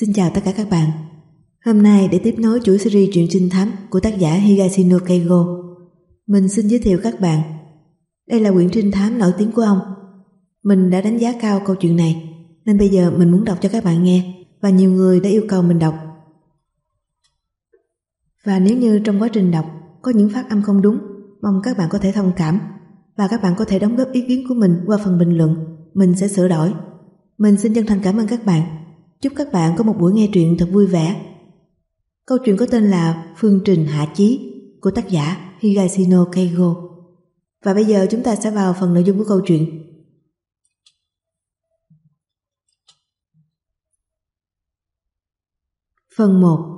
Xin chào tất cả các bạn. Hôm nay để tiếp nối chuỗi series truyện trinh thám của tác giả Higashino Keigo, mình xin giới thiệu các bạn. Đây là quyển trinh thám nổi tiếng của ông. Mình đã đánh giá cao câu chuyện này, nên bây giờ mình muốn đọc cho các bạn nghe và nhiều người đã yêu cầu mình đọc. Và nếu như trong quá trình đọc có những phát âm không đúng, mong các bạn có thể thông cảm và các bạn có thể đóng góp ý kiến của mình qua phần bình luận, mình sẽ sửa đổi. Mình xin chân thành cảm ơn các bạn. Chúc các bạn có một buổi nghe truyện thật vui vẻ. Câu chuyện có tên là Phương Trình Hạ Chí của tác giả Higashino Keigo. Và bây giờ chúng ta sẽ vào phần nội dung của câu chuyện. Phần 1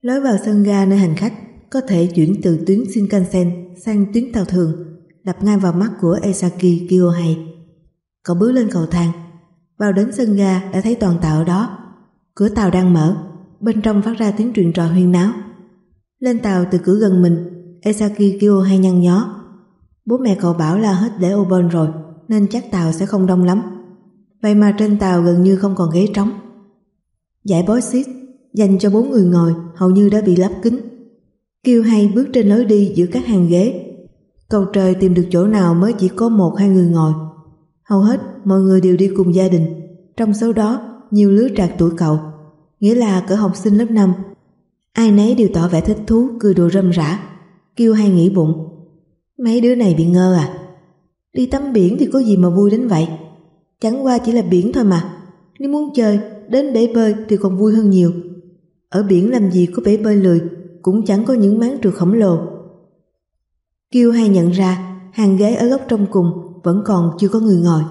Lối vào sân ga nơi hành khách có thể chuyển từ tuyến Shinkansen sang tuyến tàu thường, đập ngay vào mắt của Esaki Kiyohei. Cậu bước lên cầu thang vào đến sân ga đã thấy toàn tàu ở đó. Cửa tàu đang mở, bên trong phát ra tiếng truyền trò huyên náo. Lên tàu từ cửa gần mình, Esaki kêu hay nhăn nhó. Bố mẹ cậu bảo là hết để ô rồi, nên chắc tàu sẽ không đông lắm. Vậy mà trên tàu gần như không còn ghế trống. Giải bói xít dành cho bốn người ngồi hầu như đã bị lắp kính. Kêu hay bước trên lối đi giữa các hàng ghế. Cầu trời tìm được chỗ nào mới chỉ có một hai người ngồi. Hầu hết mọi người đều đi cùng gia đình. Trong số đó, nhiều lứa trạc tuổi cậu, nghĩa là cỡ học sinh lớp 5. Ai nấy đều tỏ vẻ thích thú, cười đùa râm rã. Kêu hay nghĩ bụng. Mấy đứa này bị ngơ à? Đi tắm biển thì có gì mà vui đến vậy? Chẳng qua chỉ là biển thôi mà. Nếu muốn chơi, đến bể bơi thì còn vui hơn nhiều. Ở biển làm gì có bể bơi lười, cũng chẳng có những máng trượt khổng lồ. Kiêu hay nhận ra, hàng ghế ở góc trong cùng vẫn còn chưa có người ngồi.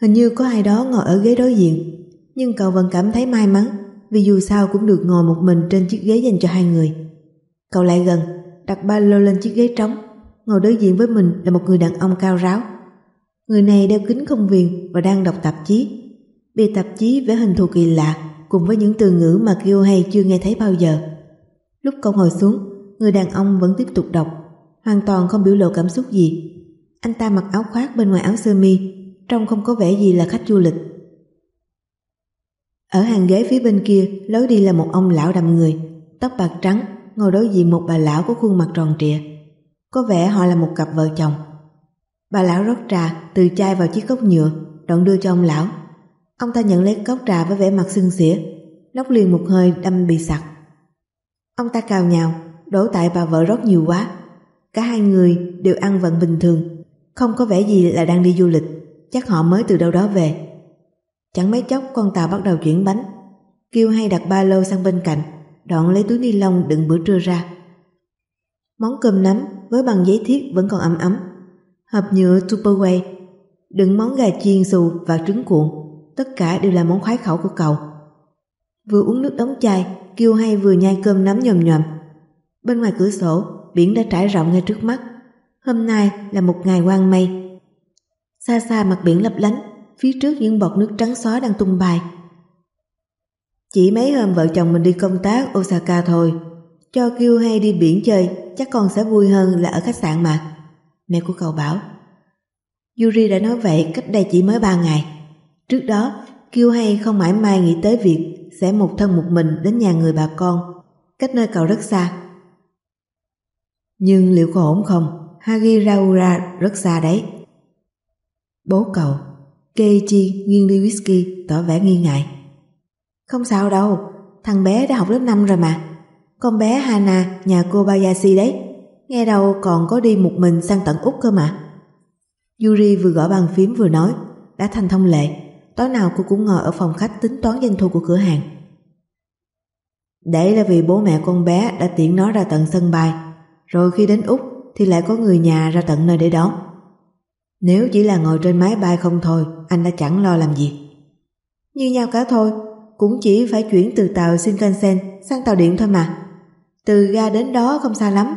Hình như có ai đó ngồi ở ghế đối diện, nhưng cậu vẫn cảm thấy may mắn vì dù sao cũng được ngồi một mình trên chiếc ghế dành cho hai người. Cậu lại gần, đặt ba lô lên chiếc ghế trống, ngồi đối diện với mình là một người đàn ông cao ráo. Người này đeo kính không viền và đang đọc tạp chí. Bìa tạp chí vẽ hình thù kỳ lạ cùng với những từ ngữ mà Kyohei chưa nghe thấy bao giờ. Lúc cậu ngồi xuống, người đàn ông vẫn tiếp tục đọc, hoàn toàn không biểu lộ cảm xúc gì. Anh ta mặc áo khoác bên ngoài áo sơ mi, trông không có vẻ gì là khách du lịch. Ở hàng ghế phía bên kia, lối đi là một ông lão đầm người, tóc bạc trắng, ngồi đối diện một bà lão có khuôn mặt tròn trịa. Có vẻ họ là một cặp vợ chồng. Bà lão rót trà từ chai vào chiếc cốc nhựa, đoạn đưa cho ông lão. Ông ta nhận lấy cốc trà với vẻ mặt sưng xỉa, nốc liền một hơi đâm bị sặc. Ông ta cào nhào, đổ tại bà vợ rót nhiều quá. Cả hai người đều ăn vận bình thường, không có vẻ gì là đang đi du lịch, chắc họ mới từ đâu đó về. Chẳng mấy chốc con tàu bắt đầu chuyển bánh, kêu hay đặt ba lô sang bên cạnh, đoạn lấy túi ni lông đựng bữa trưa ra. Món cơm nắm với bằng giấy thiết vẫn còn ấm ấm, hộp nhựa Tupperware, đựng món gà chiên xù và trứng cuộn, tất cả đều là món khoái khẩu của cậu. Vừa uống nước đóng chai, kêu hay vừa nhai cơm nắm nhòm nhòm. Bên ngoài cửa sổ, biển đã trải rộng ngay trước mắt. Hôm nay là một ngày quang mây. Xa xa mặt biển lấp lánh, phía trước những bọt nước trắng xóa đang tung bài. Chỉ mấy hôm vợ chồng mình đi công tác Osaka thôi. Cho kêu hay đi biển chơi, chắc con sẽ vui hơn là ở khách sạn mà. Mẹ của cậu bảo. Yuri đã nói vậy cách đây chỉ mới ba ngày. Trước đó, kêu hay không mãi mai nghĩ tới việc sẽ một thân một mình đến nhà người bà con, cách nơi cậu rất xa. Nhưng liệu có ổn không? Hagiraura rất xa đấy. Bố cậu, Keiichi nghiêng ly whisky tỏ vẻ nghi ngại. Không sao đâu, thằng bé đã học lớp 5 rồi mà. Con bé Hana nhà cô Bayashi đấy, nghe đâu còn có đi một mình sang tận Úc cơ mà. Yuri vừa gõ bàn phím vừa nói, đã thành thông lệ, tối nào cô cũng ngồi ở phòng khách tính toán doanh thu của cửa hàng. Đấy là vì bố mẹ con bé đã tiện nó ra tận sân bay, rồi khi đến Úc thì lại có người nhà ra tận nơi để đón. Nếu chỉ là ngồi trên máy bay không thôi, anh đã chẳng lo làm gì. Như nhau cả thôi, cũng chỉ phải chuyển từ tàu Shinkansen sang tàu điện thôi mà. Từ ga đến đó không xa lắm,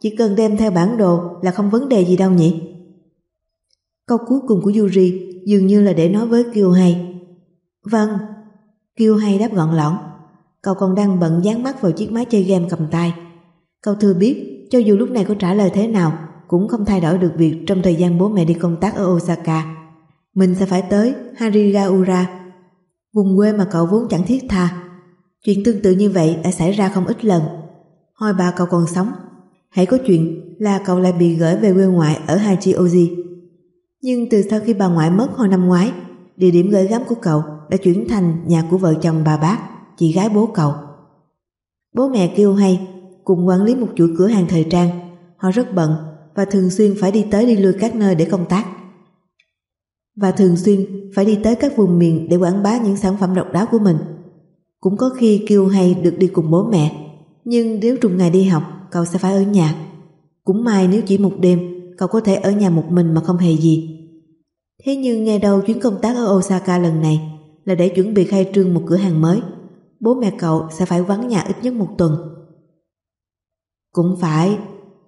chỉ cần đem theo bản đồ là không vấn đề gì đâu nhỉ. Câu cuối cùng của Yuri dường như là để nói với Kiều Hay. Vâng, Kiều Hay đáp gọn lõn. Cậu còn đang bận dán mắt vào chiếc máy chơi game cầm tay. Cậu thừa biết, cho dù lúc này có trả lời thế nào, cũng không thay đổi được việc trong thời gian bố mẹ đi công tác ở Osaka. Mình sẽ phải tới Harigaura, vùng quê mà cậu vốn chẳng thiết tha, Chuyện tương tự như vậy đã xảy ra không ít lần. Hồi bà cậu còn sống, hãy có chuyện là cậu lại bị gửi về quê ngoại ở Hachioji. Nhưng từ sau khi bà ngoại mất hồi năm ngoái, địa điểm gửi gắm của cậu đã chuyển thành nhà của vợ chồng bà bác, chị gái bố cậu. Bố mẹ kêu hay cùng quản lý một chuỗi cửa hàng thời trang. Họ rất bận và thường xuyên phải đi tới đi lui các nơi để công tác. Và thường xuyên phải đi tới các vùng miền để quảng bá những sản phẩm độc đáo của mình. Cũng có khi kêu hay được đi cùng bố mẹ, nhưng nếu trùng ngày đi học, cậu sẽ phải ở nhà. Cũng may nếu chỉ một đêm, cậu có thể ở nhà một mình mà không hề gì. Thế nhưng nghe đâu chuyến công tác ở Osaka lần này là để chuẩn bị khai trương một cửa hàng mới. Bố mẹ cậu sẽ phải vắng nhà ít nhất một tuần. Cũng phải,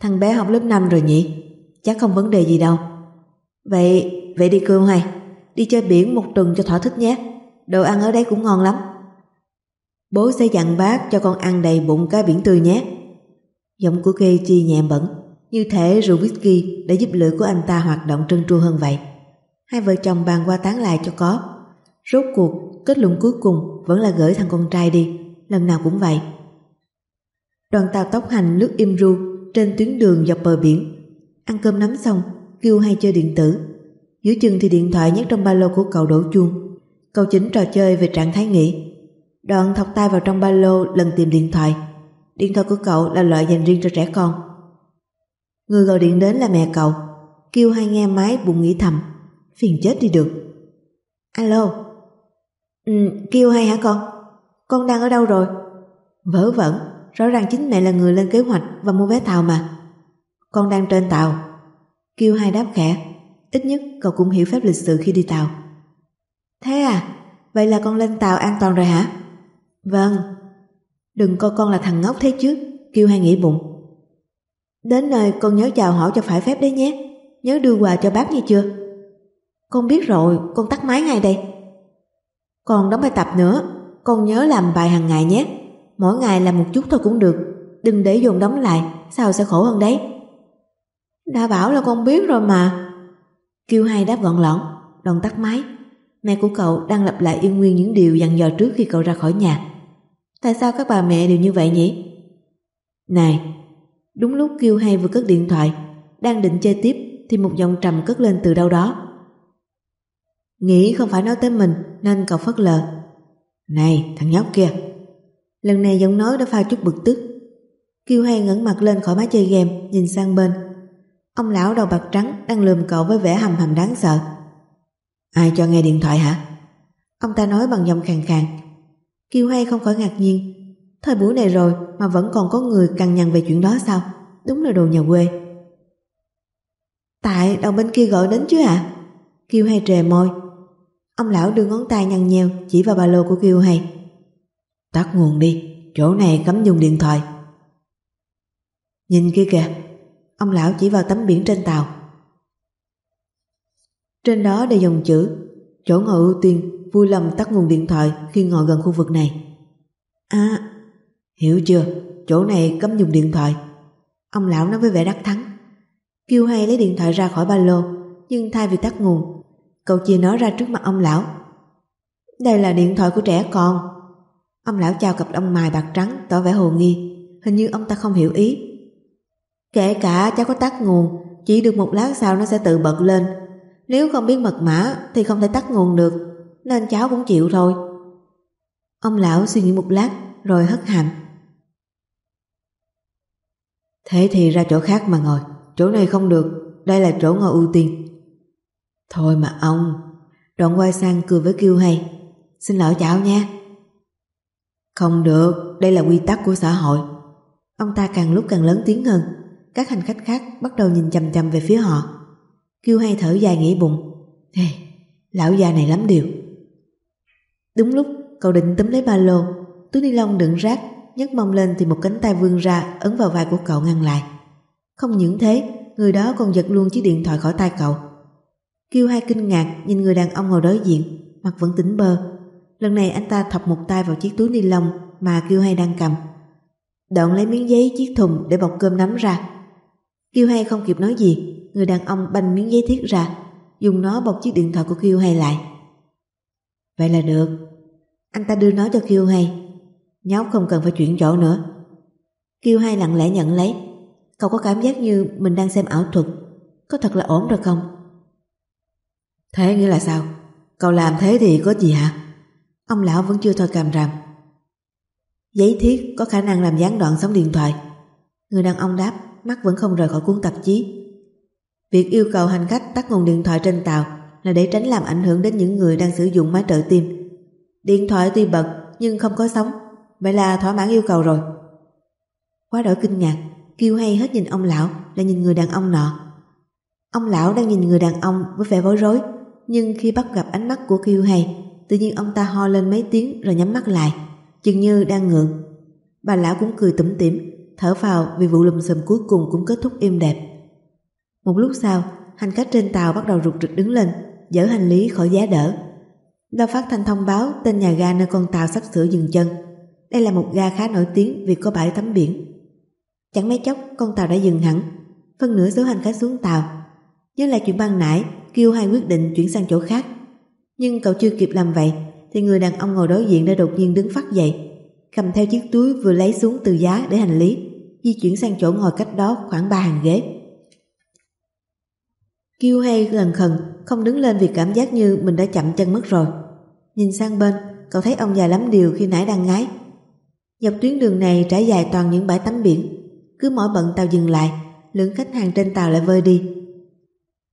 thằng bé học lớp 5 rồi nhỉ? Chắc không vấn đề gì đâu. Vậy, vậy đi cơm hay? Đi chơi biển một tuần cho thỏa thích nhé. Đồ ăn ở đây cũng ngon lắm. Bố sẽ dặn bác cho con ăn đầy bụng cá biển tươi nhé. Giọng của Kê Chi nhẹ bẩn, như thể rượu whisky đã giúp lưỡi của anh ta hoạt động trơn tru hơn vậy. Hai vợ chồng bàn qua tán lại cho có. Rốt cuộc, kết luận cuối cùng vẫn là gửi thằng con trai đi, lần nào cũng vậy. Đoàn tàu tốc hành nước im ru trên tuyến đường dọc bờ biển. Ăn cơm nắm xong, kêu hay chơi điện tử. Giữa chừng thì điện thoại nhét trong ba lô của cậu đổ chuông. Cậu chính trò chơi về trạng thái nghỉ. Đoạn thọc tay vào trong ba lô lần tìm điện thoại. Điện thoại của cậu là loại dành riêng cho trẻ con. Người gọi điện đến là mẹ cậu. Kêu hay nghe máy bụng nghĩ thầm. Phiền chết đi được. Alo. Ừ, kêu hay hả con? Con đang ở đâu rồi? Vớ vẩn, rõ ràng chính mẹ là người lên kế hoạch và mua vé tàu mà. Con đang trên tàu. Kêu hai đáp khẽ, ít nhất cậu cũng hiểu phép lịch sự khi đi tàu. Thế à, vậy là con lên tàu an toàn rồi hả? Vâng. Đừng coi con là thằng ngốc thế chứ, kêu hai nghĩ bụng. Đến nơi con nhớ chào hỏi cho phải phép đấy nhé, nhớ đưa quà cho bác nghe chưa? Con biết rồi, con tắt máy ngay đây. Còn đóng bài tập nữa, con nhớ làm bài hàng ngày nhé. Mỗi ngày làm một chút thôi cũng được, đừng để dồn đóng lại, sao sẽ khổ hơn đấy. Đã bảo là con biết rồi mà. Kêu hai đáp gọn lõn, đồng tắt máy. Mẹ của cậu đang lặp lại yên nguyên những điều dặn dò trước khi cậu ra khỏi nhà. Tại sao các bà mẹ đều như vậy nhỉ? Này, đúng lúc kêu hay vừa cất điện thoại, đang định chơi tiếp thì một giọng trầm cất lên từ đâu đó. Nghĩ không phải nói tới mình nên cậu phớt lờ. Này thằng nhóc kia. Lần này giọng nói đã pha chút bực tức. Kiêu hay ngẩng mặt lên khỏi máy chơi game, nhìn sang bên. Ông lão đầu bạc trắng đang lườm cậu với vẻ hầm hầm đáng sợ. Ai cho nghe điện thoại hả? Ông ta nói bằng giọng khàn khàn. Kiêu hay không khỏi ngạc nhiên. Thời buổi này rồi mà vẫn còn có người cằn nhằn về chuyện đó sao? Đúng là đồ nhà quê. Tại đầu bên kia gọi đến chứ ạ? À? Kiêu hay trề môi Ông lão đưa ngón tay nhăn nheo chỉ vào ba lô của Kiều Hay. Tắt nguồn đi, chỗ này cấm dùng điện thoại. Nhìn kia kìa, ông lão chỉ vào tấm biển trên tàu. Trên đó đều dòng chữ chỗ ngồi ưu tiên vui lòng tắt nguồn điện thoại khi ngồi gần khu vực này. À, hiểu chưa, chỗ này cấm dùng điện thoại. Ông lão nói với vẻ đắc thắng. kêu hay lấy điện thoại ra khỏi ba lô, nhưng thay vì tắt nguồn Cậu chia nó ra trước mặt ông lão. Đây là điện thoại của trẻ con. Ông lão chào cặp ông mài bạc trắng tỏ vẻ hồ nghi. Hình như ông ta không hiểu ý. Kể cả cháu có tắt nguồn, chỉ được một lát sau nó sẽ tự bật lên. Nếu không biết mật mã thì không thể tắt nguồn được, nên cháu cũng chịu thôi. Ông lão suy nghĩ một lát rồi hất hàm. Thế thì ra chỗ khác mà ngồi, chỗ này không được, đây là chỗ ngồi ưu tiên. Thôi mà ông, đoạn quay sang cười với kêu hay. Xin lỗi cháu nha. Không được, đây là quy tắc của xã hội. Ông ta càng lúc càng lớn tiếng hơn. Các hành khách khác bắt đầu nhìn chầm chầm về phía họ. Kêu hay thở dài nghĩ bụng. Hey, lão già này lắm điều. Đúng lúc cậu định túm lấy ba lô, túi ni lông đựng rác, nhấc mông lên thì một cánh tay vươn ra ấn vào vai của cậu ngăn lại. Không những thế, người đó còn giật luôn chiếc điện thoại khỏi tay cậu. Kiêu hai kinh ngạc nhìn người đàn ông ngồi đối diện, mặt vẫn tỉnh bơ. Lần này anh ta thọc một tay vào chiếc túi ni lông mà Kiêu hai đang cầm. Đoạn lấy miếng giấy chiếc thùng để bọc cơm nắm ra. Kiêu hai không kịp nói gì, người đàn ông banh miếng giấy thiết ra, dùng nó bọc chiếc điện thoại của Kiêu hai lại. Vậy là được. Anh ta đưa nó cho Kiêu hai. Nhóc không cần phải chuyển chỗ nữa. Kiều hai lặng lẽ nhận lấy. Cậu có cảm giác như mình đang xem ảo thuật. Có thật là ổn rồi không? Thế nghĩa là sao? Cậu làm thế thì có gì hả? Ông lão vẫn chưa thôi càm ràm. Giấy thiết có khả năng làm gián đoạn sóng điện thoại. Người đàn ông đáp, mắt vẫn không rời khỏi cuốn tạp chí. Việc yêu cầu hành khách tắt nguồn điện thoại trên tàu là để tránh làm ảnh hưởng đến những người đang sử dụng máy trợ tim. Điện thoại tuy bật nhưng không có sóng, vậy là thỏa mãn yêu cầu rồi. Quá đổi kinh ngạc, kêu hay hết nhìn ông lão là nhìn người đàn ông nọ. Ông lão đang nhìn người đàn ông với vẻ bối rối, nhưng khi bắt gặp ánh mắt của Kiêu hay, tự nhiên ông ta ho lên mấy tiếng rồi nhắm mắt lại, chừng như đang ngượng. Bà lão cũng cười tủm tỉm, thở vào vì vụ lùm xùm cuối cùng cũng kết thúc êm đẹp. Một lúc sau, hành khách trên tàu bắt đầu rụt rịch đứng lên, dỡ hành lý khỏi giá đỡ. Lo phát thanh thông báo tên nhà ga nơi con tàu sắp sửa dừng chân. Đây là một ga khá nổi tiếng vì có bãi tắm biển. Chẳng mấy chốc con tàu đã dừng hẳn, phân nửa số hành khách xuống tàu. Nhớ lại chuyện ban nãy, kêu hai quyết định chuyển sang chỗ khác. Nhưng cậu chưa kịp làm vậy, thì người đàn ông ngồi đối diện đã đột nhiên đứng phát dậy, cầm theo chiếc túi vừa lấy xuống từ giá để hành lý, di chuyển sang chỗ ngồi cách đó khoảng ba hàng ghế. Kiêu hay gần khần không đứng lên vì cảm giác như mình đã chậm chân mất rồi. Nhìn sang bên, cậu thấy ông già lắm điều khi nãy đang ngái. Dọc tuyến đường này trải dài toàn những bãi tắm biển. Cứ mỗi bận tàu dừng lại, lượng khách hàng trên tàu lại vơi đi.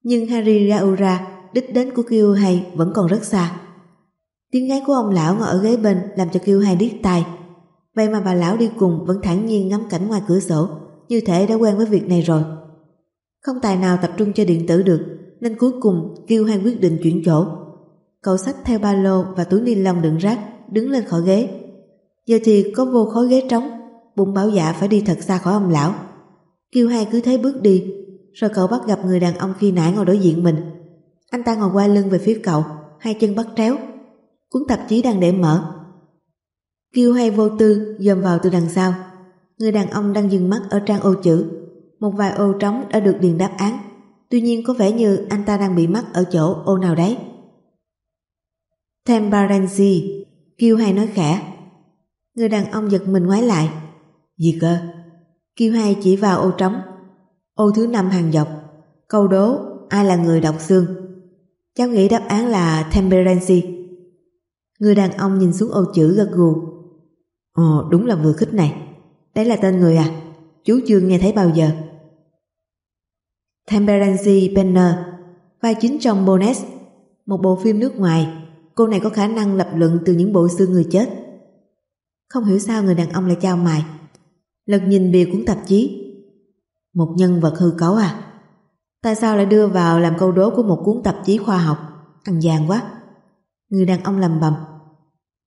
Nhưng Harry Raura, đích đến của Kiêu hay vẫn còn rất xa. Tiếng ngáy của ông lão ngồi ở ghế bên làm cho Kiêu hay điếc tai. Vậy mà bà lão đi cùng vẫn thản nhiên ngắm cảnh ngoài cửa sổ, như thể đã quen với việc này rồi. Không tài nào tập trung cho điện tử được nên cuối cùng Kiêu hay quyết định chuyển chỗ. Cậu xách theo ba lô và túi ni lông đựng rác đứng lên khỏi ghế. Giờ thì có vô khối ghế trống bụng bảo dạ phải đi thật xa khỏi ông lão. Kiêu hai cứ thế bước đi rồi cậu bắt gặp người đàn ông khi nãy ngồi đối diện mình. Anh ta ngồi quay lưng về phía cậu hai chân bắt tréo cuốn tạp chí đang để mở. Kiêu hay vô tư dòm vào từ đằng sau. Người đàn ông đang dừng mắt ở trang ô chữ một vài ô trống đã được điền đáp án, tuy nhiên có vẻ như anh ta đang bị mắc ở chỗ ô nào đấy. Tembarency, Kiêu hay nói khẽ. Người đàn ông giật mình ngoái lại. Gì cơ? Kiêu hay chỉ vào ô trống. Ô thứ năm hàng dọc. Câu đố, ai là người đọc xương? Cháu nghĩ đáp án là Temperency. Người đàn ông nhìn xuống ô chữ gật gù. Ồ, đúng là vừa khích này. Đấy là tên người à? Chú chưa nghe thấy bao giờ. Temperance Penner, vai chính trong Bones, một bộ phim nước ngoài. Cô này có khả năng lập luận từ những bộ xương người chết. Không hiểu sao người đàn ông lại trao mài. Lật nhìn bìa cuốn tạp chí. Một nhân vật hư cấu à? Tại sao lại đưa vào làm câu đố của một cuốn tạp chí khoa học? Ăn vàng quá. Người đàn ông lầm bầm.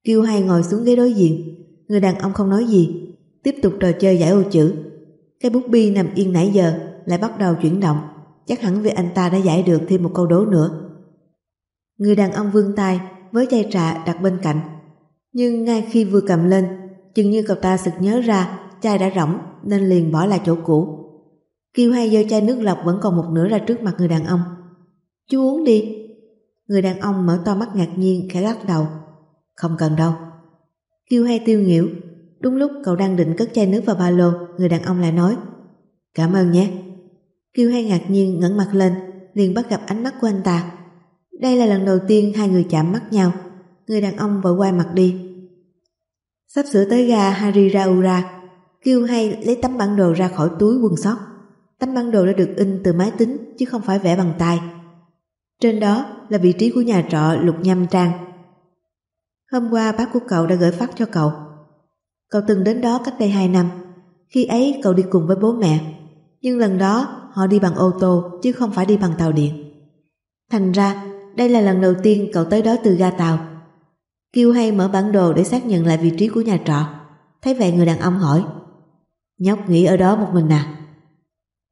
Kêu hay ngồi xuống ghế đối diện. Người đàn ông không nói gì. Tiếp tục trò chơi giải ô chữ. Cái bút bi nằm yên nãy giờ lại bắt đầu chuyển động, chắc hẳn vì anh ta đã giải được thêm một câu đố nữa. Người đàn ông vươn tay với chai trà đặt bên cạnh, nhưng ngay khi vừa cầm lên, chừng như cậu ta sực nhớ ra chai đã rỗng nên liền bỏ lại chỗ cũ. Kiều hai giơ chai nước lọc vẫn còn một nửa ra trước mặt người đàn ông. Chú uống đi. Người đàn ông mở to mắt ngạc nhiên khẽ lắc đầu. Không cần đâu. Kiều hai tiêu nghỉu. Đúng lúc cậu đang định cất chai nước vào ba lô, người đàn ông lại nói Cảm ơn nhé. Kiều hai ngạc nhiên ngẩng mặt lên, liền bắt gặp ánh mắt của anh ta. Đây là lần đầu tiên hai người chạm mắt nhau. Người đàn ông vội quay mặt đi. Sắp sửa tới ga Hariraura, Kiều hay lấy tấm bản đồ ra khỏi túi quần sót. Tấm bản đồ đã được in từ máy tính chứ không phải vẽ bằng tay. Trên đó là vị trí của nhà trọ Lục Nhâm Trang. Hôm qua bác của cậu đã gửi phát cho cậu. Cậu từng đến đó cách đây hai năm. Khi ấy cậu đi cùng với bố mẹ nhưng lần đó họ đi bằng ô tô chứ không phải đi bằng tàu điện. Thành ra, đây là lần đầu tiên cậu tới đó từ ga tàu. Kiêu hay mở bản đồ để xác nhận lại vị trí của nhà trọ. Thấy vậy người đàn ông hỏi, nhóc nghĩ ở đó một mình à?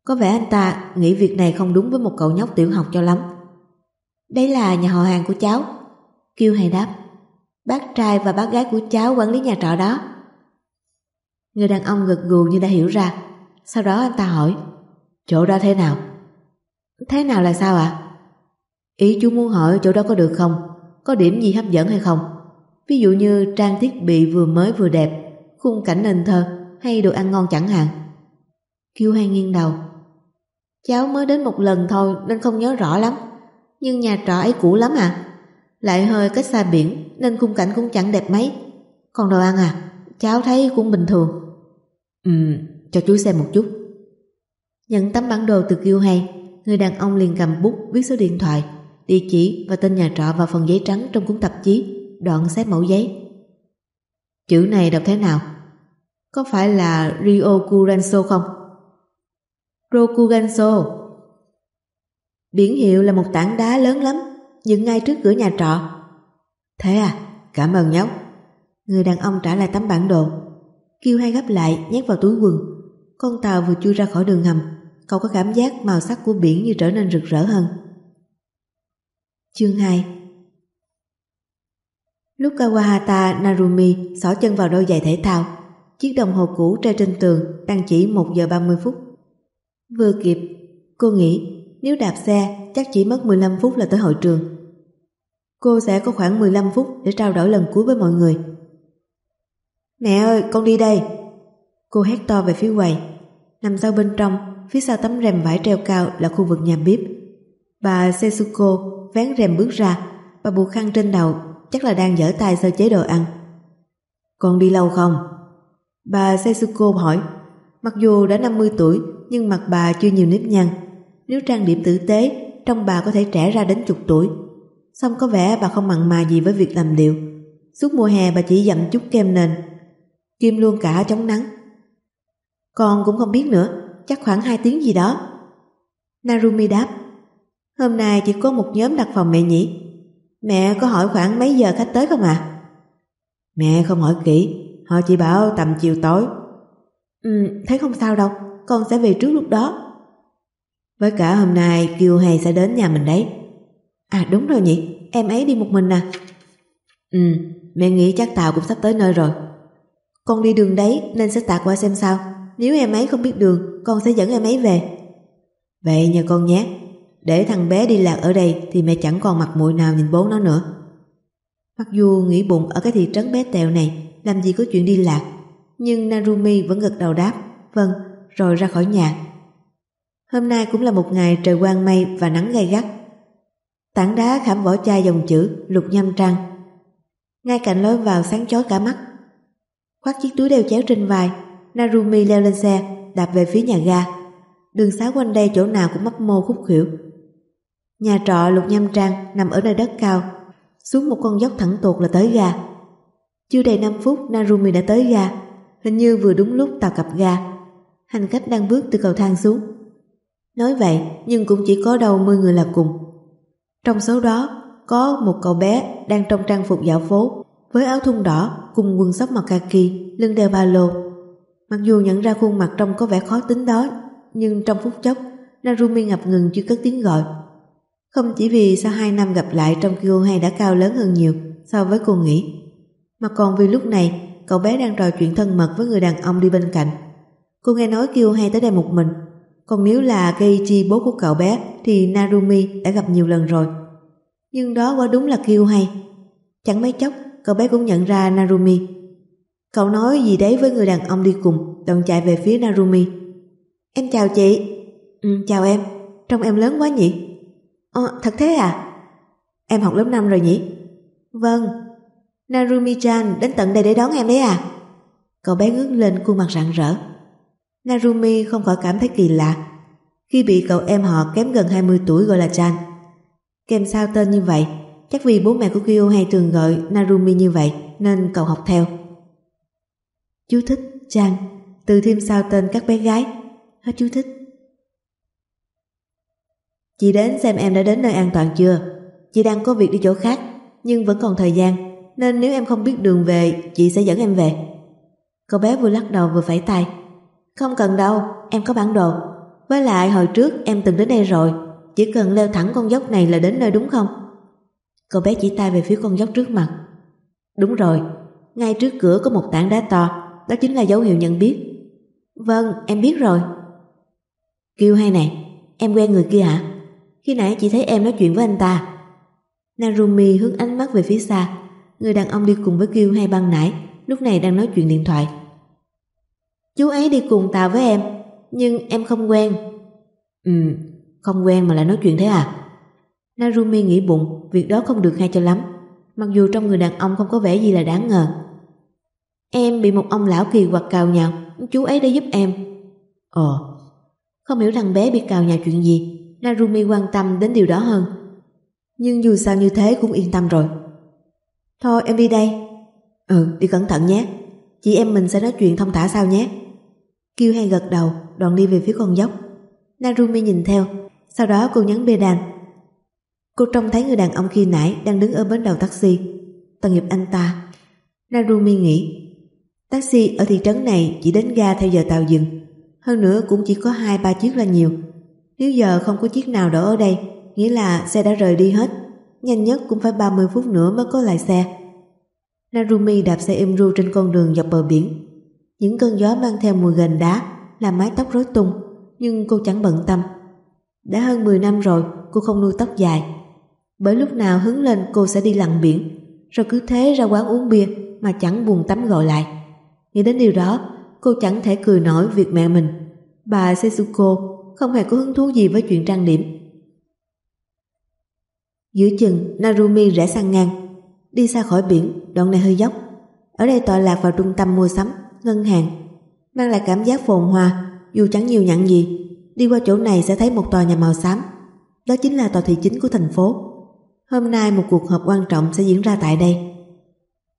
Có vẻ anh ta nghĩ việc này không đúng với một cậu nhóc tiểu học cho lắm. Đây là nhà họ hàng của cháu. Kiêu hay đáp, bác trai và bác gái của cháu quản lý nhà trọ đó. Người đàn ông gật gù như đã hiểu ra sau đó anh ta hỏi Chỗ đó thế nào? Thế nào là sao ạ? Ý chú muốn hỏi chỗ đó có được không? Có điểm gì hấp dẫn hay không? Ví dụ như trang thiết bị vừa mới vừa đẹp khung cảnh nền thơ, hay đồ ăn ngon chẳng hạn. Kiêu hay nghiêng đầu. Cháu mới đến một lần thôi nên không nhớ rõ lắm. Nhưng nhà trọ ấy cũ lắm à. Lại hơi cách xa biển nên khung cảnh cũng chẳng đẹp mấy. Còn đồ ăn à, cháu thấy cũng bình thường. Ừ, cho chú xem một chút. Nhận tấm bản đồ từ Kiêu hay, người đàn ông liền cầm bút viết số điện thoại, địa chỉ và tên nhà trọ vào phần giấy trắng trong cuốn tạp chí, đoạn xếp mẫu giấy. Chữ này đọc thế nào? Có phải là Rio Curanso không? Rokuganso. Biển hiệu là một tảng đá lớn lắm, dựng ngay trước cửa nhà trọ. Thế à, cảm ơn nhóc. Người đàn ông trả lại tấm bản đồ. Kêu hai gấp lại, nhét vào túi quần. Con tàu vừa chui ra khỏi đường hầm, cậu có cảm giác màu sắc của biển như trở nên rực rỡ hơn. Chương 2 Lúc Kawahata Narumi xỏ chân vào đôi giày thể thao, chiếc đồng hồ cũ treo trên tường đang chỉ 1 giờ 30 phút. Vừa kịp, cô nghĩ nếu đạp xe chắc chỉ mất 15 phút là tới hội trường. Cô sẽ có khoảng 15 phút để trao đổi lần cuối với mọi người. Mẹ ơi, con đi đây. Cô hét to về phía quầy. Nằm sau bên trong, phía sau tấm rèm vải treo cao là khu vực nhà bếp. Bà Setsuko vén rèm bước ra, bà buộc khăn trên đầu, chắc là đang dở tay sơ chế đồ ăn. Con đi lâu không? Bà Setsuko hỏi, mặc dù đã 50 tuổi nhưng mặt bà chưa nhiều nếp nhăn. Nếu trang điểm tử tế, trong bà có thể trẻ ra đến chục tuổi. Xong có vẻ bà không mặn mà gì với việc làm điệu. Suốt mùa hè bà chỉ dặm chút kem nền. Kim luôn cả chống nắng. Con cũng không biết nữa, chắc khoảng 2 tiếng gì đó. Narumi đáp, hôm nay chỉ có một nhóm đặt phòng mẹ nhỉ? Mẹ có hỏi khoảng mấy giờ khách tới không à? Mẹ không hỏi kỹ, họ chỉ bảo tầm chiều tối. Ừ, thấy không sao đâu, con sẽ về trước lúc đó. Với cả hôm nay Kiều Hề sẽ đến nhà mình đấy. À đúng rồi nhỉ, em ấy đi một mình à. Ừ, mẹ nghĩ chắc Tào cũng sắp tới nơi rồi. Con đi đường đấy nên sẽ tạt qua xem sao. Nếu em ấy không biết đường, con sẽ dẫn em ấy về. Vậy nhờ con nhé, để thằng bé đi lạc ở đây thì mẹ chẳng còn mặt mũi nào nhìn bố nó nữa. Mặc dù nghĩ bụng ở cái thị trấn bé tèo này làm gì có chuyện đi lạc, nhưng Narumi vẫn gật đầu đáp, vâng, rồi ra khỏi nhà. Hôm nay cũng là một ngày trời quang mây và nắng gay gắt. Tảng đá khảm vỏ chai dòng chữ lục nhâm trăng. Ngay cạnh lối vào sáng chói cả mắt. Khoác chiếc túi đeo chéo trên vai, Narumi leo lên xe, đạp về phía nhà ga. Đường xá quanh đây chỗ nào cũng mấp mô khúc khỉu. Nhà trọ lục nhâm trang nằm ở nơi đất cao, xuống một con dốc thẳng tuột là tới ga. Chưa đầy 5 phút Narumi đã tới ga, hình như vừa đúng lúc tàu cập ga. Hành khách đang bước từ cầu thang xuống. Nói vậy nhưng cũng chỉ có đầu 10 người là cùng. Trong số đó có một cậu bé đang trong trang phục dạo phố với áo thun đỏ cùng quần sóc màu kaki, lưng đeo ba lô. Mặc dù nhận ra khuôn mặt trông có vẻ khó tính đó, nhưng trong phút chốc, Narumi ngập ngừng chưa cất tiếng gọi. Không chỉ vì sau hai năm gặp lại trong Kyo hay đã cao lớn hơn nhiều so với cô nghĩ, mà còn vì lúc này cậu bé đang trò chuyện thân mật với người đàn ông đi bên cạnh. Cô nghe nói kêu hay tới đây một mình, còn nếu là Keiichi bố của cậu bé thì Narumi đã gặp nhiều lần rồi. Nhưng đó quả đúng là kêu hay. Chẳng mấy chốc, cậu bé cũng nhận ra Narumi. Cậu nói gì đấy với người đàn ông đi cùng, đoạn chạy về phía Narumi. Em chào chị. Ừ, chào em. Trông em lớn quá nhỉ? Ờ, thật thế à? Em học lớp 5 rồi nhỉ? Vâng. Narumi-chan đến tận đây để đón em đấy à? Cậu bé ngước lên khuôn mặt rạng rỡ. Narumi không khỏi cảm thấy kỳ lạ khi bị cậu em họ kém gần 20 tuổi gọi là Chan. Kèm sao tên như vậy, chắc vì bố mẹ của Kyo hay thường gọi Narumi như vậy nên cậu học theo. Chú thích Chan, từ thêm sao tên các bé gái. Hết chú thích. Chị đến xem em đã đến nơi an toàn chưa? Chị đang có việc đi chỗ khác, nhưng vẫn còn thời gian, nên nếu em không biết đường về, chị sẽ dẫn em về. Cậu bé vừa lắc đầu vừa phẩy tay. Không cần đâu, em có bản đồ. Với lại hồi trước em từng đến đây rồi, chỉ cần leo thẳng con dốc này là đến nơi đúng không? Cậu bé chỉ tay về phía con dốc trước mặt. Đúng rồi, ngay trước cửa có một tảng đá to, đó chính là dấu hiệu nhận biết. Vâng, em biết rồi. Kêu hay này, em quen người kia hả? Khi nãy chị thấy em nói chuyện với anh ta. Narumi hướng ánh mắt về phía xa. Người đàn ông đi cùng với Kiêu hay băng nãy lúc này đang nói chuyện điện thoại. Chú ấy đi cùng tàu với em, nhưng em không quen. Ừ, không quen mà lại nói chuyện thế à? Narumi nghĩ bụng việc đó không được hay cho lắm, mặc dù trong người đàn ông không có vẻ gì là đáng ngờ. Em bị một ông lão kỳ quặc cào nhào, chú ấy đã giúp em. Ồ, không hiểu thằng bé bị cào nhào chuyện gì, Narumi quan tâm đến điều đó hơn. Nhưng dù sao như thế cũng yên tâm rồi. Thôi em đi đây. Ừ, đi cẩn thận nhé. Chị em mình sẽ nói chuyện thông thả sao nhé. Kiêu hay gật đầu, đoàn đi về phía con dốc. Narumi nhìn theo, sau đó cô nhấn bê đàn. Cô trông thấy người đàn ông khi nãy đang đứng ở bến đầu taxi. tần nghiệp anh ta. Narumi nghĩ, taxi ở thị trấn này chỉ đến ga theo giờ tàu dừng. Hơn nữa cũng chỉ có hai ba chiếc là nhiều. Nếu giờ không có chiếc nào đổ ở đây, nghĩa là xe đã rời đi hết. Nhanh nhất cũng phải 30 phút nữa mới có lại xe. Narumi đạp xe êm ru trên con đường dọc bờ biển. Những cơn gió mang theo mùi gành đá làm mái tóc rối tung, nhưng cô chẳng bận tâm. Đã hơn 10 năm rồi cô không nuôi tóc dài. Bởi lúc nào hứng lên cô sẽ đi lặn biển, rồi cứ thế ra quán uống bia mà chẳng buồn tắm gọi lại. Nghĩ đến điều đó, cô chẳng thể cười nổi việc mẹ mình. Bà Setsuko không hề có hứng thú gì với chuyện trang điểm. Giữa chừng, Narumi rẽ sang ngang, đi xa khỏi biển, đoạn này hơi dốc. Ở đây tọa lạc vào trung tâm mua sắm, ngân hàng, mang lại cảm giác phồn hoa, dù chẳng nhiều nhận gì. Đi qua chỗ này sẽ thấy một tòa nhà màu xám, đó chính là tòa thị chính của thành phố. Hôm nay một cuộc họp quan trọng sẽ diễn ra tại đây.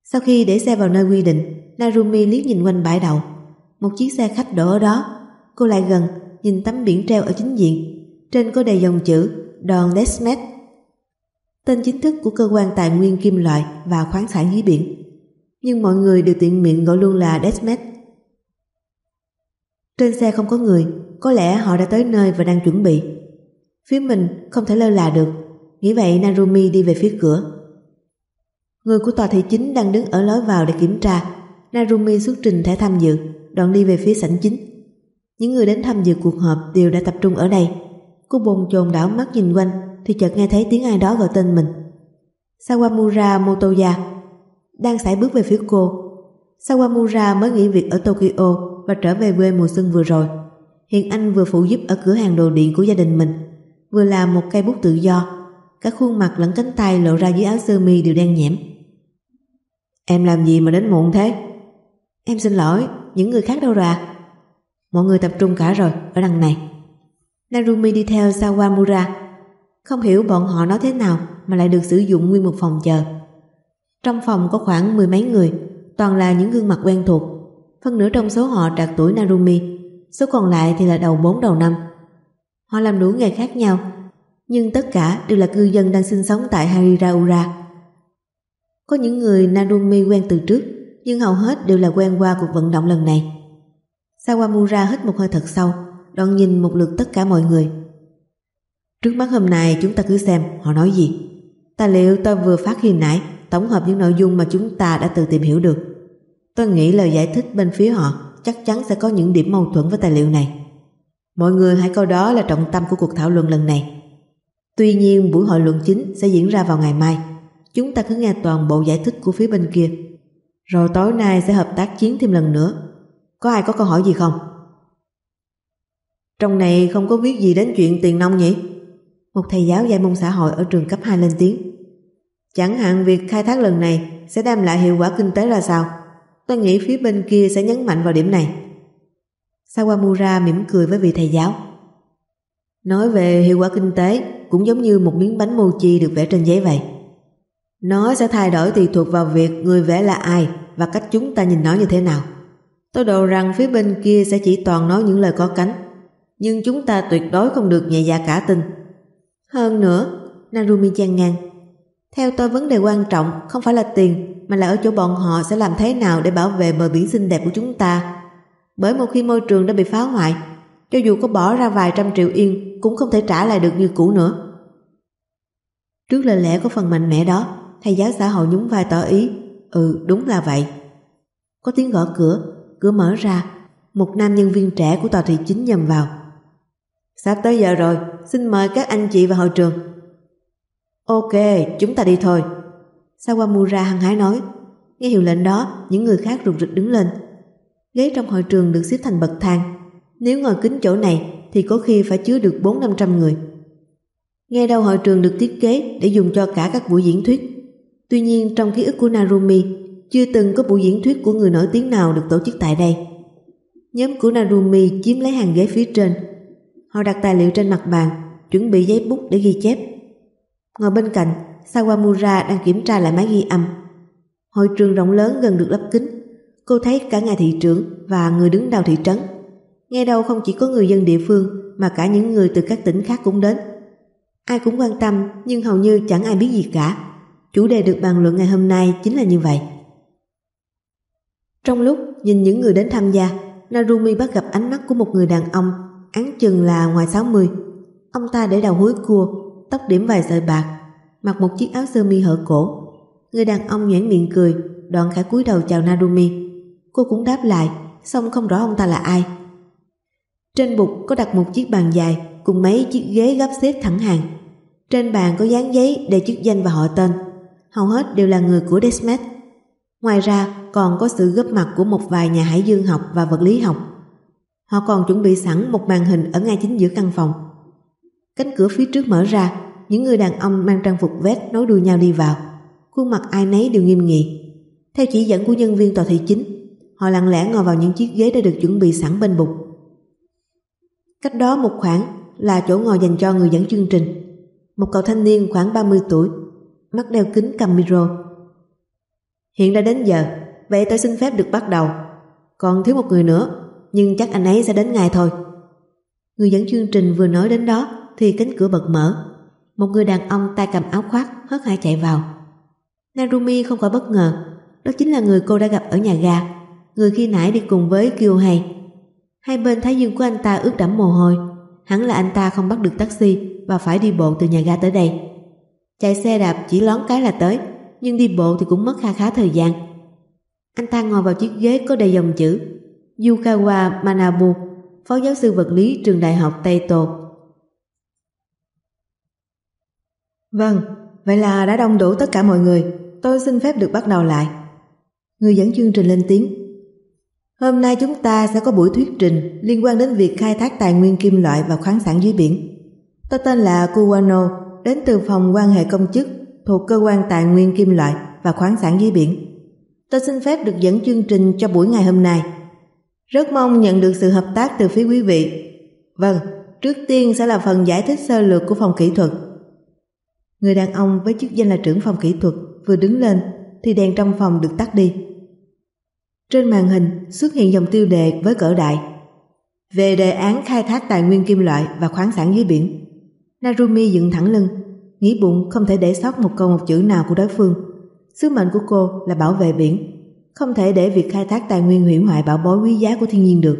Sau khi để xe vào nơi quy định, Narumi liếc nhìn quanh bãi đậu. Một chiếc xe khách đổ ở đó. Cô lại gần, nhìn tấm biển treo ở chính diện. Trên có đầy dòng chữ Don Desmet. Tên chính thức của cơ quan tài nguyên kim loại và khoáng sản dưới biển. Nhưng mọi người đều tiện miệng gọi luôn là Desmet. Trên xe không có người, có lẽ họ đã tới nơi và đang chuẩn bị. Phía mình không thể lơ là được, nghĩ vậy Narumi đi về phía cửa. Người của tòa thị chính đang đứng ở lối vào để kiểm tra. Narumi xuất trình thẻ tham dự, đoạn đi về phía sảnh chính. Những người đến tham dự cuộc họp đều đã tập trung ở đây. Cô bồn chồn đảo mắt nhìn quanh thì chợt nghe thấy tiếng ai đó gọi tên mình. Sawamura Motoya đang sải bước về phía cô. Sawamura mới nghỉ việc ở Tokyo và trở về quê mùa xuân vừa rồi. Hiện anh vừa phụ giúp ở cửa hàng đồ điện của gia đình mình, vừa làm một cây bút tự do. Cả khuôn mặt lẫn cánh tay lộ ra dưới áo sơ mi đều đen nhẽm. Em làm gì mà đến muộn thế? Em xin lỗi, những người khác đâu rồi Mọi người tập trung cả rồi, ở đằng này. Narumi đi theo Sawamura. Không hiểu bọn họ nói thế nào mà lại được sử dụng nguyên một phòng chờ. Trong phòng có khoảng mười mấy người, toàn là những gương mặt quen thuộc. phần nửa trong số họ trạc tuổi Narumi, số còn lại thì là đầu bốn đầu năm. Họ làm đủ nghề khác nhau, nhưng tất cả đều là cư dân đang sinh sống tại Hariraura. Có những người Narumi quen từ trước, nhưng hầu hết đều là quen qua cuộc vận động lần này. Sawamura hít một hơi thật sâu, đoạn nhìn một lượt tất cả mọi người. Trước mắt hôm nay chúng ta cứ xem họ nói gì. Tài liệu tôi vừa phát hiện nãy tổng hợp những nội dung mà chúng ta đã tự tìm hiểu được. Tôi nghĩ lời giải thích bên phía họ chắc chắn sẽ có những điểm mâu thuẫn với tài liệu này. Mọi người hãy coi đó là trọng tâm của cuộc thảo luận lần này. Tuy nhiên, buổi hội luận chính sẽ diễn ra vào ngày mai. Chúng ta cứ nghe toàn bộ giải thích của phía bên kia. Rồi tối nay sẽ hợp tác chiến thêm lần nữa. Có ai có câu hỏi gì không? Trong này không có viết gì đến chuyện tiền nông nhỉ? Một thầy giáo dạy môn xã hội ở trường cấp 2 lên tiếng. Chẳng hạn việc khai thác lần này sẽ đem lại hiệu quả kinh tế ra sao? Tôi nghĩ phía bên kia sẽ nhấn mạnh vào điểm này. Sawamura mỉm cười với vị thầy giáo. Nói về hiệu quả kinh tế cũng giống như một miếng bánh mochi được vẽ trên giấy vậy. Nó sẽ thay đổi tùy thuộc vào việc người vẽ là ai và cách chúng ta nhìn nó như thế nào. Tôi đồ rằng phía bên kia sẽ chỉ toàn nói những lời có cánh, nhưng chúng ta tuyệt đối không được nhẹ dạ cả tin. Hơn nữa, Narumi chen ngang, theo tôi vấn đề quan trọng không phải là tiền mà là ở chỗ bọn họ sẽ làm thế nào để bảo vệ bờ biển xinh đẹp của chúng ta. Bởi một khi môi trường đã bị phá hoại, cho dù có bỏ ra vài trăm triệu yên cũng không thể trả lại được như cũ nữa. Trước lời lẽ có phần mạnh mẽ đó, thầy giáo xã hội nhún vai tỏ ý, ừ đúng là vậy. Có tiếng gõ cửa, cửa mở ra, một nam nhân viên trẻ của tòa thị chính nhầm vào. Sắp tới giờ rồi, xin mời các anh chị vào hội trường. Ok, chúng ta đi thôi. Sawamura hăng hái nói. Nghe hiệu lệnh đó, những người khác rụt rịch đứng lên. Ghế trong hội trường được xếp thành bậc thang. Nếu ngồi kính chỗ này thì có khi phải chứa được 4-500 người. Nghe đâu hội trường được thiết kế để dùng cho cả các buổi diễn thuyết. Tuy nhiên trong ký ức của Narumi chưa từng có buổi diễn thuyết của người nổi tiếng nào được tổ chức tại đây. Nhóm của Narumi chiếm lấy hàng ghế phía trên. Họ đặt tài liệu trên mặt bàn, chuẩn bị giấy bút để ghi chép. Ngồi bên cạnh, Sawamura đang kiểm tra lại máy ghi âm. Hội trường rộng lớn gần được lắp kính. Cô thấy cả ngài thị trưởng và người đứng đầu thị trấn. Nghe đâu không chỉ có người dân địa phương mà cả những người từ các tỉnh khác cũng đến. Ai cũng quan tâm nhưng hầu như chẳng ai biết gì cả. Chủ đề được bàn luận ngày hôm nay chính là như vậy. Trong lúc nhìn những người đến tham gia, Narumi bắt gặp ánh mắt của một người đàn ông, án chừng là ngoài 60. Ông ta để đầu húi cua, tóc điểm vài sợi bạc, mặc một chiếc áo sơ mi hở cổ. Người đàn ông nhoẻn miệng cười, đoạn khẽ cúi đầu chào Narumi. Cô cũng đáp lại, xong không rõ ông ta là ai. Trên bục có đặt một chiếc bàn dài cùng mấy chiếc ghế gấp xếp thẳng hàng. Trên bàn có dán giấy để chức danh và họ tên. Hầu hết đều là người của Desmet. Ngoài ra còn có sự góp mặt của một vài nhà hải dương học và vật lý học. Họ còn chuẩn bị sẵn một màn hình ở ngay chính giữa căn phòng. Cánh cửa phía trước mở ra, những người đàn ông mang trang phục vest nối đuôi nhau đi vào. Khuôn mặt ai nấy đều nghiêm nghị. Theo chỉ dẫn của nhân viên tòa thị chính, họ lặng lẽ ngồi vào những chiếc ghế đã được chuẩn bị sẵn bên bục. Cách đó một khoảng là chỗ ngồi dành cho người dẫn chương trình. Một cậu thanh niên khoảng 30 tuổi, mắt đeo kính cầm micro. Hiện đã đến giờ, vậy tôi xin phép được bắt đầu. Còn thiếu một người nữa, nhưng chắc anh ấy sẽ đến ngày thôi. Người dẫn chương trình vừa nói đến đó thì cánh cửa bật mở. Một người đàn ông tay cầm áo khoác hớt hải chạy vào. Narumi không khỏi bất ngờ, đó chính là người cô đã gặp ở nhà ga, người khi nãy đi cùng với Kyohei. Hai bên thái dương của anh ta ướt đẫm mồ hôi, hẳn là anh ta không bắt được taxi và phải đi bộ từ nhà ga tới đây. Chạy xe đạp chỉ lón cái là tới, nhưng đi bộ thì cũng mất kha khá thời gian. Anh ta ngồi vào chiếc ghế có đầy dòng chữ Yukawa Manabu, phó giáo sư vật lý trường đại học Tây Tô. Vâng, vậy là đã đông đủ tất cả mọi người, tôi xin phép được bắt đầu lại. Người dẫn chương trình lên tiếng. Hôm nay chúng ta sẽ có buổi thuyết trình liên quan đến việc khai thác tài nguyên kim loại và khoáng sản dưới biển. Tôi tên là Kuwano, đến từ phòng quan hệ công chức thuộc cơ quan tài nguyên kim loại và khoáng sản dưới biển. Tôi xin phép được dẫn chương trình cho buổi ngày hôm nay. Rất mong nhận được sự hợp tác từ phía quý vị. Vâng, trước tiên sẽ là phần giải thích sơ lược của phòng kỹ thuật. Người đàn ông với chức danh là trưởng phòng kỹ thuật vừa đứng lên thì đèn trong phòng được tắt đi. Trên màn hình xuất hiện dòng tiêu đề với cỡ đại về đề án khai thác tài nguyên kim loại và khoáng sản dưới biển. Narumi dựng thẳng lưng, nghĩ bụng không thể để sót một câu một chữ nào của đối phương. Sứ mệnh của cô là bảo vệ biển, không thể để việc khai thác tài nguyên hủy hoại bảo bối quý giá của thiên nhiên được.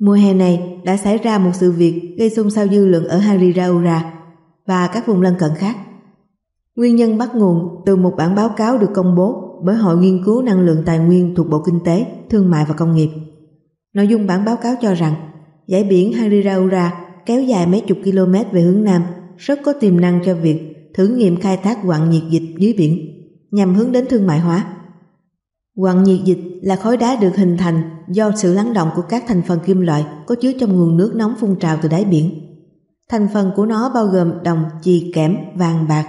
Mùa hè này đã xảy ra một sự việc gây xôn xao dư luận ở Hariraura và các vùng lân cận khác. Nguyên nhân bắt nguồn từ một bản báo cáo được công bố bởi Hội Nghiên cứu Năng lượng Tài nguyên thuộc Bộ Kinh tế, Thương mại và Công nghiệp. Nội dung bản báo cáo cho rằng dải biển Hariraura kéo dài mấy chục km về hướng Nam rất có tiềm năng cho việc thử nghiệm khai thác quặng nhiệt dịch dưới biển nhằm hướng đến thương mại hóa. Quặng nhiệt dịch là khối đá được hình thành do sự lắng động của các thành phần kim loại có chứa trong nguồn nước nóng phun trào từ đáy biển. Thành phần của nó bao gồm đồng, chì, kẽm, vàng, bạc.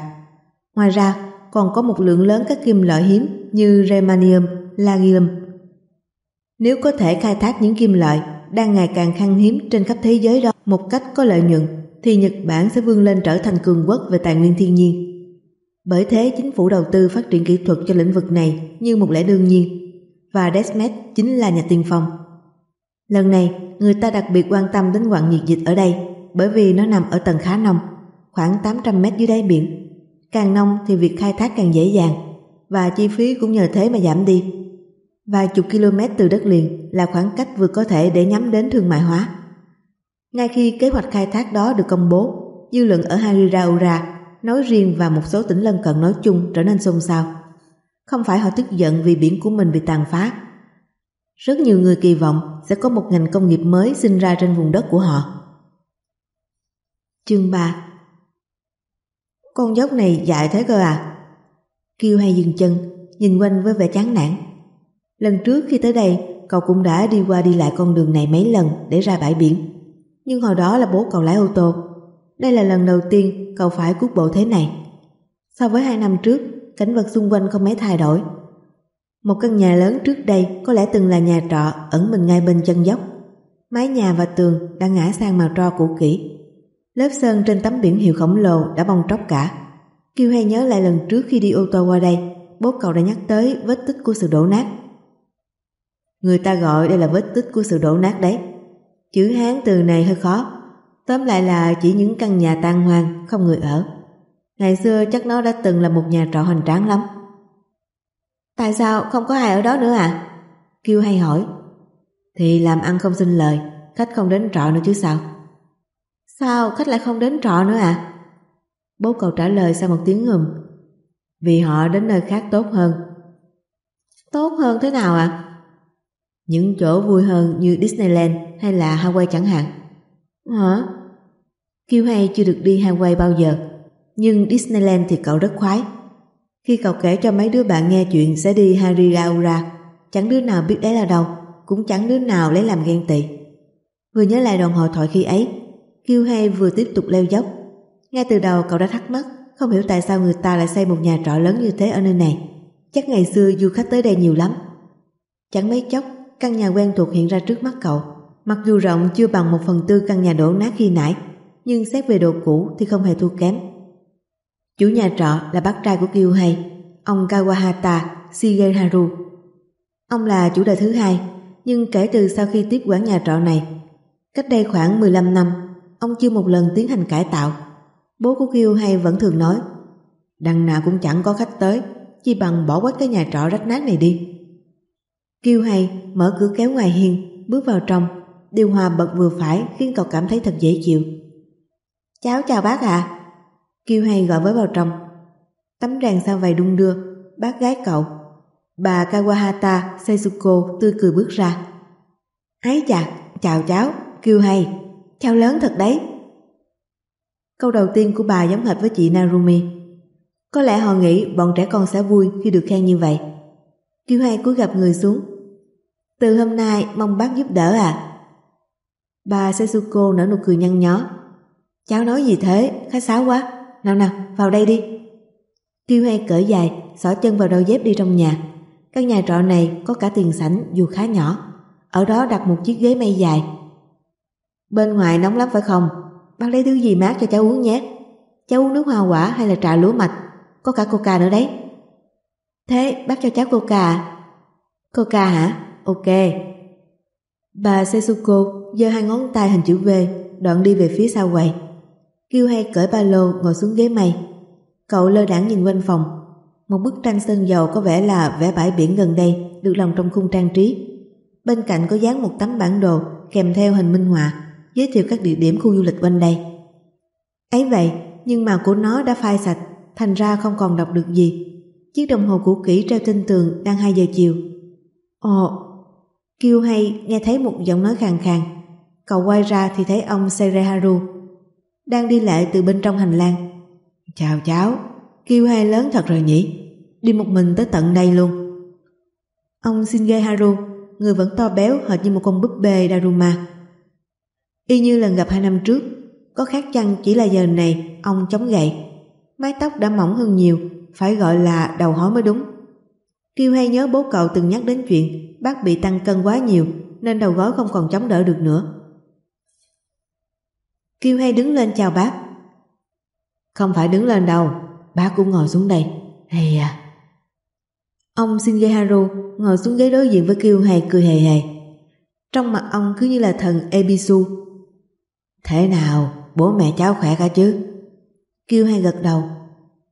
Ngoài ra, còn có một lượng lớn các kim loại hiếm như remanium, lagium. Nếu có thể khai thác những kim loại đang ngày càng khan hiếm trên khắp thế giới đó một cách có lợi nhuận, thì Nhật Bản sẽ vươn lên trở thành cường quốc về tài nguyên thiên nhiên. Bởi thế chính phủ đầu tư phát triển kỹ thuật cho lĩnh vực này như một lẽ đương nhiên, và Desmet chính là nhà tiên phong. Lần này, người ta đặc biệt quan tâm đến quặng nhiệt dịch ở đây bởi vì nó nằm ở tầng khá nông, khoảng 800 mét dưới đáy biển. Càng nông thì việc khai thác càng dễ dàng và chi phí cũng nhờ thế mà giảm đi. Vài chục km từ đất liền là khoảng cách vừa có thể để nhắm đến thương mại hóa. Ngay khi kế hoạch khai thác đó được công bố, dư luận ở Hariraura nói riêng và một số tỉnh lân cận nói chung trở nên xôn xao. Không phải họ tức giận vì biển của mình bị tàn phá. Rất nhiều người kỳ vọng sẽ có một ngành công nghiệp mới sinh ra trên vùng đất của họ. Chương 3 Con dốc này dại thế cơ à? Kiêu hay dừng chân, nhìn quanh với vẻ chán nản. Lần trước khi tới đây, cậu cũng đã đi qua đi lại con đường này mấy lần để ra bãi biển. Nhưng hồi đó là bố cậu lái ô tô. Đây là lần đầu tiên cậu phải cuốc bộ thế này. So với hai năm trước, cảnh vật xung quanh không mấy thay đổi. Một căn nhà lớn trước đây có lẽ từng là nhà trọ ẩn mình ngay bên chân dốc. Mái nhà và tường đã ngã sang màu tro cũ kỹ. Lớp sơn trên tấm biển hiệu khổng lồ đã bong tróc cả. Kiêu hay nhớ lại lần trước khi đi ô tô qua đây, bố cậu đã nhắc tới vết tích của sự đổ nát. Người ta gọi đây là vết tích của sự đổ nát đấy. Chữ Hán từ này hơi khó. Tóm lại là chỉ những căn nhà tan hoang, không người ở. Ngày xưa chắc nó đã từng là một nhà trọ hoành tráng lắm. Tại sao không có ai ở đó nữa à? Kiêu hay hỏi. Thì làm ăn không xin lời, khách không đến trọ nữa chứ sao? Sao khách lại không đến trọ nữa à? Bố cậu trả lời sau một tiếng ngừng. Vì họ đến nơi khác tốt hơn. Tốt hơn thế nào ạ? À? Những chỗ vui hơn như Disneyland hay là Hawaii chẳng hạn. Hả? Kiêu hay chưa được đi Hawaii bao giờ, nhưng Disneyland thì cậu rất khoái. Khi cậu kể cho mấy đứa bạn nghe chuyện sẽ đi Hariraura, chẳng đứa nào biết đấy là đâu, cũng chẳng đứa nào lấy làm ghen tị. Vừa nhớ lại đoạn hội thoại khi ấy, Kiêu hay vừa tiếp tục leo dốc. Ngay từ đầu cậu đã thắc mắc, không hiểu tại sao người ta lại xây một nhà trọ lớn như thế ở nơi này. Chắc ngày xưa du khách tới đây nhiều lắm. Chẳng mấy chốc, căn nhà quen thuộc hiện ra trước mắt cậu. Mặc dù rộng chưa bằng một phần tư căn nhà đổ nát khi nãy, nhưng xét về đồ cũ thì không hề thua kém. Chủ nhà trọ là bác trai của Kiêu Hay, ông Kawahata Shigeharu. Ông là chủ đời thứ hai, nhưng kể từ sau khi tiếp quản nhà trọ này, cách đây khoảng 15 năm, ông chưa một lần tiến hành cải tạo. Bố của Kiêu Hay vẫn thường nói, đằng nào cũng chẳng có khách tới, chỉ bằng bỏ quách cái nhà trọ rách nát này đi. Kiêu Hay mở cửa kéo ngoài hiên, bước vào trong, điều hòa bật vừa phải khiến cậu cảm thấy thật dễ chịu. Cháu chào bác ạ. À. Hay gọi với vào trong. Tấm đèn sao vầy đung đưa, bác gái cậu. Bà Kawahata Seisuko tươi cười bước ra. Ái chà, chào cháu, Kiều hay, cháu lớn thật đấy. Câu đầu tiên của bà giống hệt với chị Narumi. Có lẽ họ nghĩ bọn trẻ con sẽ vui khi được khen như vậy. Kiều hay cúi gặp người xuống. Từ hôm nay mong bác giúp đỡ à? Bà Setsuko nở nụ cười nhăn nhó. Cháu nói gì thế, khách sáo quá. Nào nào, vào đây đi. Kiêu hay cởi dài, xỏ chân vào đôi dép đi trong nhà. Căn nhà trọ này có cả tiền sảnh dù khá nhỏ. Ở đó đặt một chiếc ghế mây dài. Bên ngoài nóng lắm phải không? Bác lấy thứ gì mát cho cháu uống nhé. Cháu uống nước hoa quả hay là trà lúa mạch? Có cả coca nữa đấy. Thế bác cho cháu coca à? Coca hả? Ok. Bà Setsuko giơ hai ngón tay hình chữ V, đoạn đi về phía sau quầy. Kiêu hay cởi ba lô ngồi xuống ghế mây. Cậu lơ đãng nhìn quanh phòng. Một bức tranh sơn dầu có vẻ là vẽ bãi biển gần đây được lòng trong khung trang trí. Bên cạnh có dán một tấm bản đồ kèm theo hình minh họa giới thiệu các địa điểm khu du lịch quanh đây. Ấy vậy, nhưng màu của nó đã phai sạch, thành ra không còn đọc được gì. Chiếc đồng hồ cũ kỹ treo trên tường đang 2 giờ chiều. Ồ, Kiêu hay nghe thấy một giọng nói khàn khàn. Cậu quay ra thì thấy ông Sereharu đang đi lại từ bên trong hành lang. Chào cháu, Kiêu hay lớn thật rồi nhỉ, đi một mình tới tận đây luôn. Ông Shingeharu, người vẫn to béo hệt như một con búp bê Daruma. Y như lần gặp hai năm trước, có khác chăng chỉ là giờ này ông chống gậy. Mái tóc đã mỏng hơn nhiều, phải gọi là đầu hói mới đúng. Kiêu hay nhớ bố cậu từng nhắc đến chuyện bác bị tăng cân quá nhiều nên đầu gối không còn chống đỡ được nữa. Kiêu hay đứng lên chào bác. Không phải đứng lên đâu, bác cũng ngồi xuống đây. Hay à. Ông Shingeharu ngồi xuống ghế đối diện với Kiêu hay cười hề hề. Trong mặt ông cứ như là thần Ebisu. Thế nào, bố mẹ cháu khỏe cả chứ? Kiêu hay gật đầu.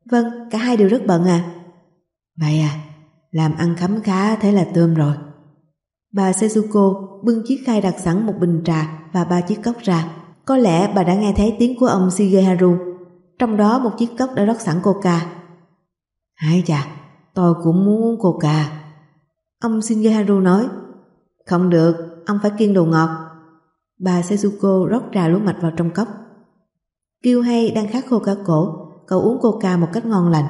Vâng, cả hai đều rất bận à. Vậy à, làm ăn khấm khá thế là tôm rồi. Bà Sezuko bưng chiếc khay đặt sẵn một bình trà và ba chiếc cốc ra. Có lẽ bà đã nghe thấy tiếng của ông Shigeharu, trong đó một chiếc cốc đã rót sẵn coca. Hai chà, tôi cũng muốn uống coca. Ông Shigeharu nói, không được, ông phải kiêng đồ ngọt. Bà Sezuko rót trà lúa mạch vào trong cốc. Kiêu hay đang khát khô cả cổ, cậu uống coca một cách ngon lành.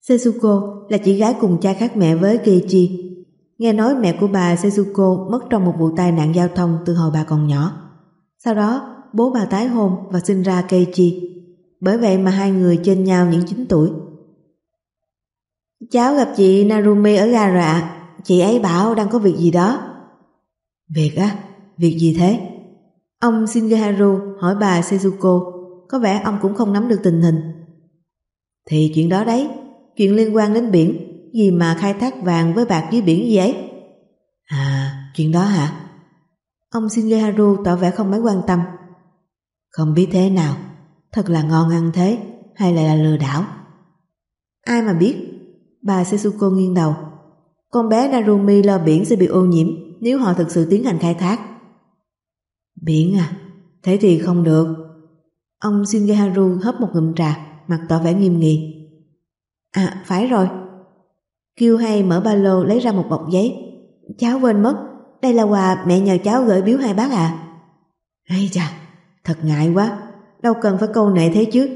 Setsuko là chị gái cùng cha khác mẹ với Keiichi. Nghe nói mẹ của bà Sezuko mất trong một vụ tai nạn giao thông từ hồi bà còn nhỏ. Sau đó, bố bà tái hôn và sinh ra Keiichi. Bởi vậy mà hai người trên nhau những 9 tuổi. Cháu gặp chị Narumi ở ga rồi ạ. Chị ấy bảo đang có việc gì đó. Việc á? Việc gì thế? Ông Shingeharu hỏi bà Sezuko. Có vẻ ông cũng không nắm được tình hình. Thì chuyện đó đấy, chuyện liên quan đến biển, gì mà khai thác vàng với bạc dưới biển gì ấy. À, chuyện đó hả? Ông Shingeharu tỏ vẻ không mấy quan tâm. Không biết thế nào, thật là ngon ăn thế, hay lại là lừa đảo? Ai mà biết, bà Setsuko nghiêng đầu. Con bé Narumi lo biển sẽ bị ô nhiễm nếu họ thực sự tiến hành khai thác. Biển à, thế thì không được. Ông Shingeharu hấp một ngụm trà, mặt tỏ vẻ nghiêm nghị. À, phải rồi. Kiêu hay mở ba lô lấy ra một bọc giấy. Cháu quên mất, đây là quà mẹ nhờ cháu gửi biếu hai bác à. Ây chà, thật ngại quá, đâu cần phải câu nệ thế chứ.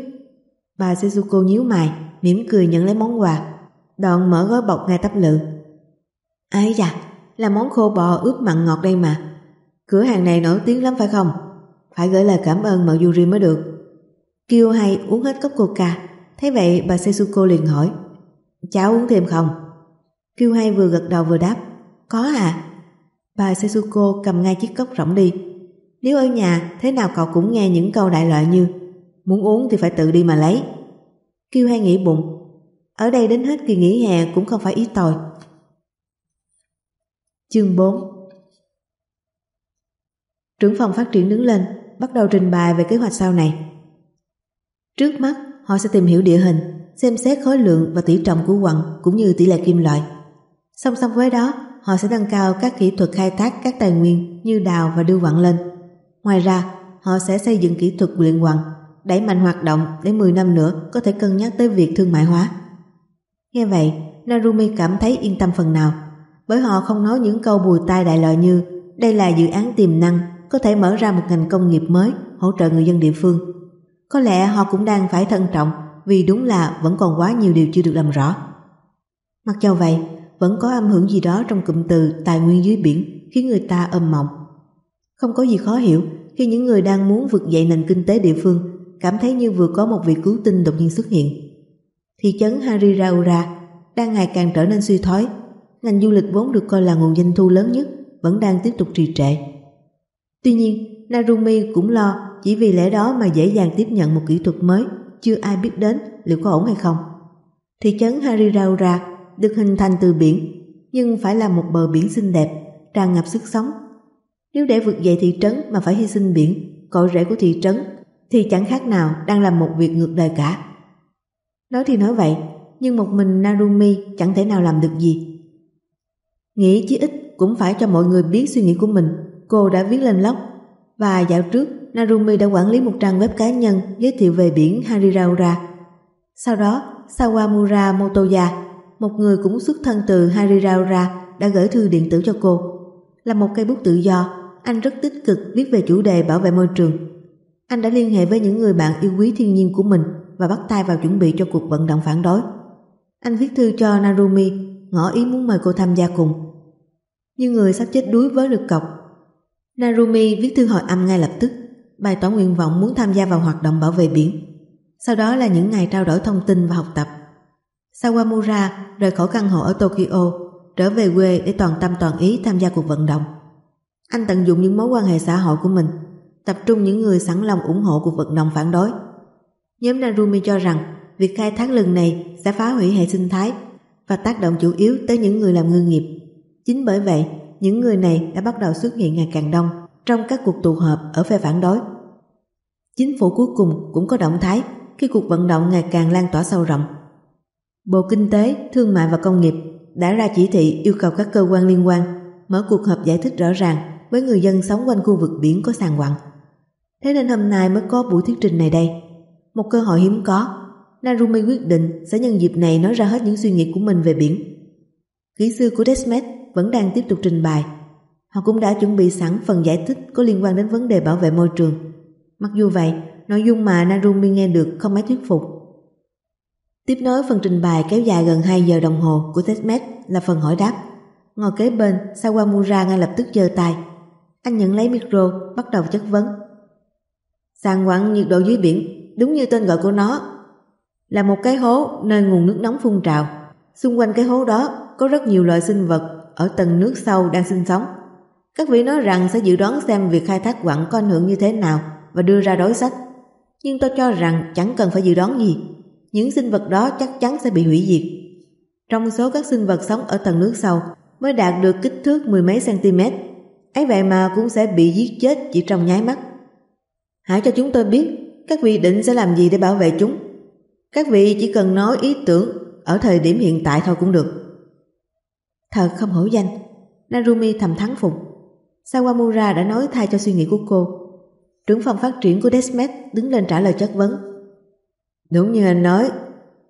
Bà Shizuko nhíu mày, mỉm cười nhận lấy món quà, đoạn mở gói bọc ngay tắp lự. Ây chà, là món khô bò ướp mặn ngọt đây mà. Cửa hàng này nổi tiếng lắm phải không? Phải gửi lời cảm ơn mợ Yuri mới được. Kiêu hay uống hết cốc coca, thế vậy bà Setsuko liền hỏi. Cháu uống thêm không? Kiêu hay vừa gật đầu vừa đáp. Có à? Bà Setsuko cầm ngay chiếc cốc rỗng đi. Nếu ở nhà, thế nào cậu cũng nghe những câu đại loại như muốn uống thì phải tự đi mà lấy. Kiêu hay nghĩ bụng, ở đây đến hết kỳ nghỉ hè cũng không phải ý tồi. Chương 4 Trưởng phòng phát triển đứng lên, bắt đầu trình bày về kế hoạch sau này. Trước mắt, họ sẽ tìm hiểu địa hình, xem xét khối lượng và tỷ trọng của quặng cũng như tỷ lệ kim loại. Song song với đó, họ sẽ nâng cao các kỹ thuật khai thác các tài nguyên như đào và đưa quặng lên. Ngoài ra, họ sẽ xây dựng kỹ thuật luyện quặng, đẩy mạnh hoạt động để 10 năm nữa có thể cân nhắc tới việc thương mại hóa. Nghe vậy, Narumi cảm thấy yên tâm phần nào, bởi họ không nói những câu bùi tai đại loại như đây là dự án tiềm năng có thể mở ra một ngành công nghiệp mới hỗ trợ người dân địa phương. Có lẽ họ cũng đang phải thận trọng vì đúng là vẫn còn quá nhiều điều chưa được làm rõ. Mặc cho vậy, vẫn có âm hưởng gì đó trong cụm từ tài nguyên dưới biển khiến người ta âm mộng. Không có gì khó hiểu khi những người đang muốn vực dậy nền kinh tế địa phương cảm thấy như vừa có một vị cứu tinh đột nhiên xuất hiện. Thị trấn Hariraura đang ngày càng trở nên suy thoái, ngành du lịch vốn được coi là nguồn doanh thu lớn nhất vẫn đang tiếp tục trì trệ. Tuy nhiên, Narumi cũng lo chỉ vì lẽ đó mà dễ dàng tiếp nhận một kỹ thuật mới chưa ai biết đến liệu có ổn hay không. Thị trấn Hariraura được hình thành từ biển nhưng phải là một bờ biển xinh đẹp, tràn ngập sức sống. Nếu để vượt dậy thị trấn mà phải hy sinh biển, cội rễ của thị trấn thì chẳng khác nào đang làm một việc ngược đời cả. Nói thì nói vậy, nhưng một mình Narumi chẳng thể nào làm được gì. Nghĩ chí ít cũng phải cho mọi người biết suy nghĩ của mình, cô đã viết lên lóc và dạo trước Narumi đã quản lý một trang web cá nhân giới thiệu về biển Hariraura. Sau đó, Sawamura Motoya, một người cũng xuất thân từ Hariraura, đã gửi thư điện tử cho cô. Là một cây bút tự do, anh rất tích cực viết về chủ đề bảo vệ môi trường. Anh đã liên hệ với những người bạn yêu quý thiên nhiên của mình và bắt tay vào chuẩn bị cho cuộc vận động phản đối. Anh viết thư cho Narumi, ngỏ ý muốn mời cô tham gia cùng. Như người sắp chết đuối với được cọc. Narumi viết thư hỏi âm ngay lập tức, bày tỏ nguyện vọng muốn tham gia vào hoạt động bảo vệ biển. Sau đó là những ngày trao đổi thông tin và học tập. Sawamura rời khỏi căn hộ ở Tokyo, trở về quê để toàn tâm toàn ý tham gia cuộc vận động. Anh tận dụng những mối quan hệ xã hội của mình, tập trung những người sẵn lòng ủng hộ cuộc vận động phản đối. Nhóm Narumi cho rằng việc khai thác lần này sẽ phá hủy hệ sinh thái và tác động chủ yếu tới những người làm ngư nghiệp. Chính bởi vậy, những người này đã bắt đầu xuất hiện ngày càng đông trong các cuộc tụ họp ở phe phản đối. Chính phủ cuối cùng cũng có động thái khi cuộc vận động ngày càng lan tỏa sâu rộng. Bộ Kinh tế, Thương mại và Công nghiệp đã ra chỉ thị yêu cầu các cơ quan liên quan mở cuộc họp giải thích rõ ràng với người dân sống quanh khu vực biển có sàn quặng. Thế nên hôm nay mới có buổi thuyết trình này đây. Một cơ hội hiếm có, Narumi quyết định sẽ nhân dịp này nói ra hết những suy nghĩ của mình về biển. Kỹ sư của Desmet vẫn đang tiếp tục trình bày. Họ cũng đã chuẩn bị sẵn phần giải thích có liên quan đến vấn đề bảo vệ môi trường. Mặc dù vậy, nội dung mà Narumi nghe được không mấy thuyết phục. Tiếp nối phần trình bày kéo dài gần 2 giờ đồng hồ của Desmet là phần hỏi đáp. ngồi kế bên Sawamura ngay lập tức giơ tay. Anh nhận lấy micro, bắt đầu chất vấn. Sàn quặng nhiệt độ dưới biển, đúng như tên gọi của nó, là một cái hố nơi nguồn nước nóng phun trào. Xung quanh cái hố đó có rất nhiều loại sinh vật ở tầng nước sâu đang sinh sống. Các vị nói rằng sẽ dự đoán xem việc khai thác quặng có ảnh hưởng như thế nào và đưa ra đối sách. Nhưng tôi cho rằng chẳng cần phải dự đoán gì. Những sinh vật đó chắc chắn sẽ bị hủy diệt. Trong số các sinh vật sống ở tầng nước sâu mới đạt được kích thước mười mấy cm, ấy vậy mà cũng sẽ bị giết chết chỉ trong nháy mắt. Hãy cho chúng tôi biết các vị định sẽ làm gì để bảo vệ chúng. Các vị chỉ cần nói ý tưởng ở thời điểm hiện tại thôi cũng được. Thật không hổ danh, Narumi thầm thắng phục. Sawamura đã nói thay cho suy nghĩ của cô. Trưởng phòng phát triển của Desmet đứng lên trả lời chất vấn. Đúng như anh nói,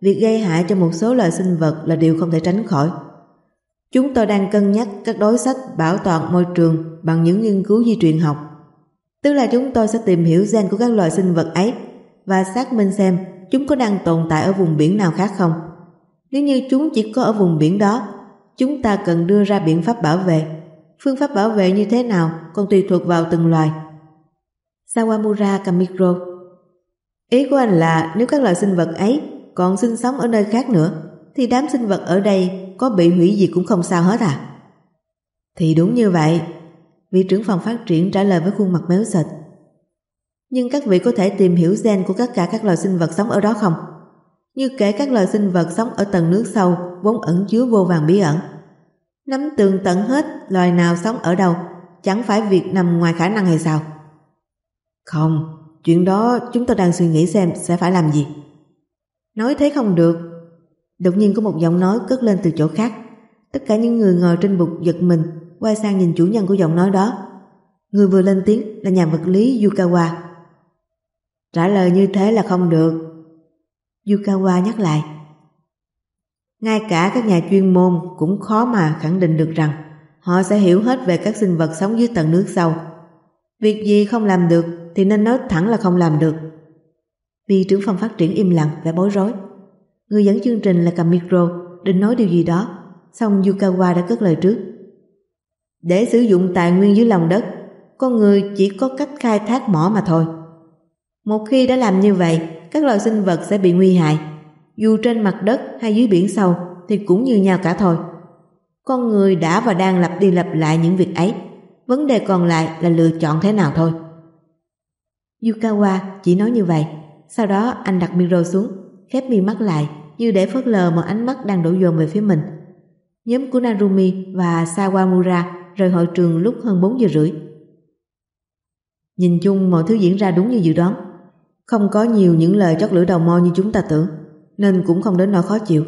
việc gây hại cho một số loài sinh vật là điều không thể tránh khỏi. Chúng tôi đang cân nhắc các đối sách bảo toàn môi trường bằng những nghiên cứu di truyền học. Tức là chúng tôi sẽ tìm hiểu gen của các loài sinh vật ấy và xác minh xem chúng có đang tồn tại ở vùng biển nào khác không. Nếu như chúng chỉ có ở vùng biển đó, chúng ta cần đưa ra biện pháp bảo vệ. Phương pháp bảo vệ như thế nào còn tùy thuộc vào từng loài. Sawamura cầm micro. Ý của anh là nếu các loài sinh vật ấy còn sinh sống ở nơi khác nữa, thì đám sinh vật ở đây có bị hủy diệt cũng không sao hết à? Thì đúng như vậy. Vị trưởng phòng phát triển trả lời với khuôn mặt méo sệt. Nhưng các vị có thể tìm hiểu gen của tất cả các loài sinh vật sống ở đó không? Như kể các loài sinh vật sống ở tầng nước sâu vốn ẩn chứa vô vàng bí ẩn. Nắm tường tận hết loài nào sống ở đâu, chẳng phải việc nằm ngoài khả năng hay sao? Không, chuyện đó chúng tôi đang suy nghĩ xem sẽ phải làm gì. Nói thế không được. Đột nhiên có một giọng nói cất lên từ chỗ khác. Tất cả những người ngồi trên bục giật mình, quay sang nhìn chủ nhân của giọng nói đó. Người vừa lên tiếng là nhà vật lý Yukawa. Trả lời như thế là không được. Yukawa nhắc lại. Ngay cả các nhà chuyên môn cũng khó mà khẳng định được rằng họ sẽ hiểu hết về các sinh vật sống dưới tầng nước sâu. Việc gì không làm được thì nên nói thẳng là không làm được. Vì trưởng phòng phát triển im lặng và bối rối. Người dẫn chương trình là cầm micro định nói điều gì đó, xong Yukawa đã cất lời trước. Để sử dụng tài nguyên dưới lòng đất, con người chỉ có cách khai thác mỏ mà thôi. Một khi đã làm như vậy, các loài sinh vật sẽ bị nguy hại. Dù trên mặt đất hay dưới biển sâu thì cũng như nhau cả thôi. Con người đã và đang lặp đi lặp lại những việc ấy. Vấn đề còn lại là lựa chọn thế nào thôi. Yukawa chỉ nói như vậy. Sau đó anh đặt micro xuống, khép mi mắt lại như để phớt lờ một ánh mắt đang đổ dồn về phía mình. Nhóm của Narumi và Sawamura rời hội trường lúc hơn 4 giờ rưỡi. Nhìn chung mọi thứ diễn ra đúng như dự đoán. Không có nhiều những lời chót lửa đầu môi như chúng ta tưởng, nên cũng không đến nỗi khó chịu.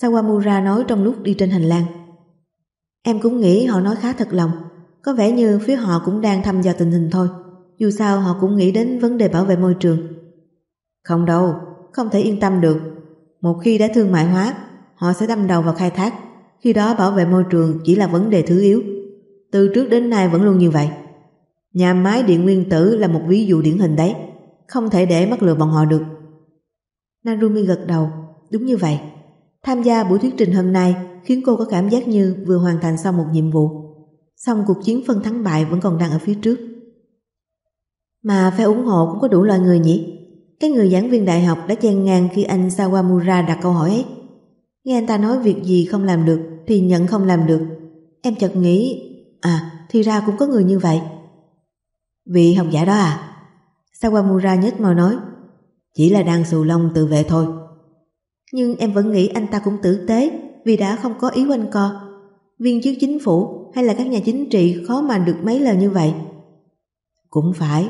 Sawamura nói trong lúc đi trên hành lang. Em cũng nghĩ họ nói khá thật lòng, có vẻ như phía họ cũng đang thăm dò tình hình thôi. Dù sao họ cũng nghĩ đến vấn đề bảo vệ môi trường. Không đâu, không thể yên tâm được. Một khi đã thương mại hóa, họ sẽ đâm đầu vào khai thác. Khi đó bảo vệ môi trường chỉ là vấn đề thứ yếu. Từ trước đến nay vẫn luôn như vậy. Nhà máy điện nguyên tử là một ví dụ điển hình đấy. Không thể để mắc lừa bọn họ được. Narumi gật đầu. Đúng như vậy. Tham gia buổi thuyết trình hôm nay khiến cô có cảm giác như vừa hoàn thành xong một nhiệm vụ. Xong cuộc chiến phân thắng bại vẫn còn đang ở phía trước. Mà phe ủng hộ cũng có đủ loại người nhỉ? Cái người giảng viên đại học đã chen ngang khi anh Sawamura đặt câu hỏi ấy. Nghe anh ta nói việc gì không làm được thì nhận không làm được. Em chợt nghĩ, à thì ra cũng có người như vậy. Vị học giả đó à? Sawamura nhếch màu nói, chỉ là đang xù lông tự vệ thôi. Nhưng em vẫn nghĩ anh ta cũng tử tế vì đã không có ý quanh co. Viên chức chính phủ hay là các nhà chính trị khó mà được mấy lời như vậy. Cũng phải.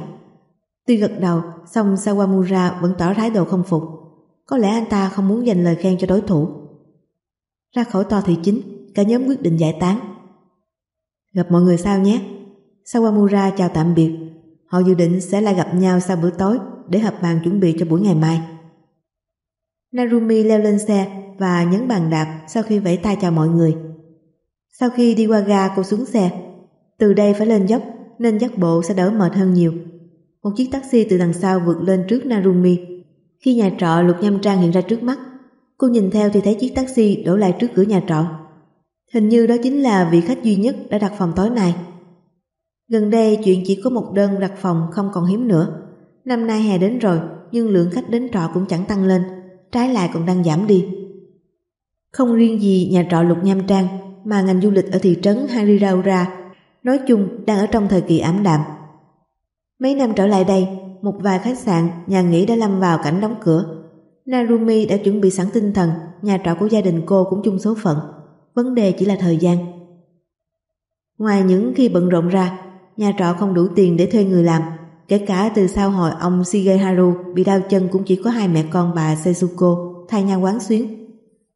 Tuy gật đầu, song Sawamura vẫn tỏ thái độ không phục. Có lẽ anh ta không muốn dành lời khen cho đối thủ. Ra khỏi to thị chính, cả nhóm quyết định giải tán. Gặp mọi người sao nhé. Sawamura chào tạm biệt. Họ dự định sẽ lại gặp nhau sau bữa tối để hợp bàn chuẩn bị cho buổi ngày mai. Narumi leo lên xe và nhấn bàn đạp sau khi vẫy tay chào mọi người. Sau khi đi qua ga cô xuống xe. Từ đây phải lên dốc nên dắt bộ sẽ đỡ mệt hơn nhiều. Một chiếc taxi từ đằng sau vượt lên trước Narumi. Khi nhà trọ lục nhâm trang hiện ra trước mắt, cô nhìn theo thì thấy chiếc taxi đổ lại trước cửa nhà trọ. Hình như đó chính là vị khách duy nhất đã đặt phòng tối nay. Gần đây chuyện chỉ có một đơn đặt phòng không còn hiếm nữa. Năm nay hè đến rồi nhưng lượng khách đến trọ cũng chẳng tăng lên, trái lại còn đang giảm đi. Không riêng gì nhà trọ Lục Nham Trang mà ngành du lịch ở thị trấn Hariraura nói chung đang ở trong thời kỳ ảm đạm. Mấy năm trở lại đây, một vài khách sạn, nhà nghỉ đã lâm vào cảnh đóng cửa. Narumi đã chuẩn bị sẵn tinh thần, nhà trọ của gia đình cô cũng chung số phận. Vấn đề chỉ là thời gian. Ngoài những khi bận rộn ra, nhà trọ không đủ tiền để thuê người làm. Kể cả từ sau hồi ông Shigeharu bị đau chân cũng chỉ có hai mẹ con bà Seizuko thay nhau quán xuyến.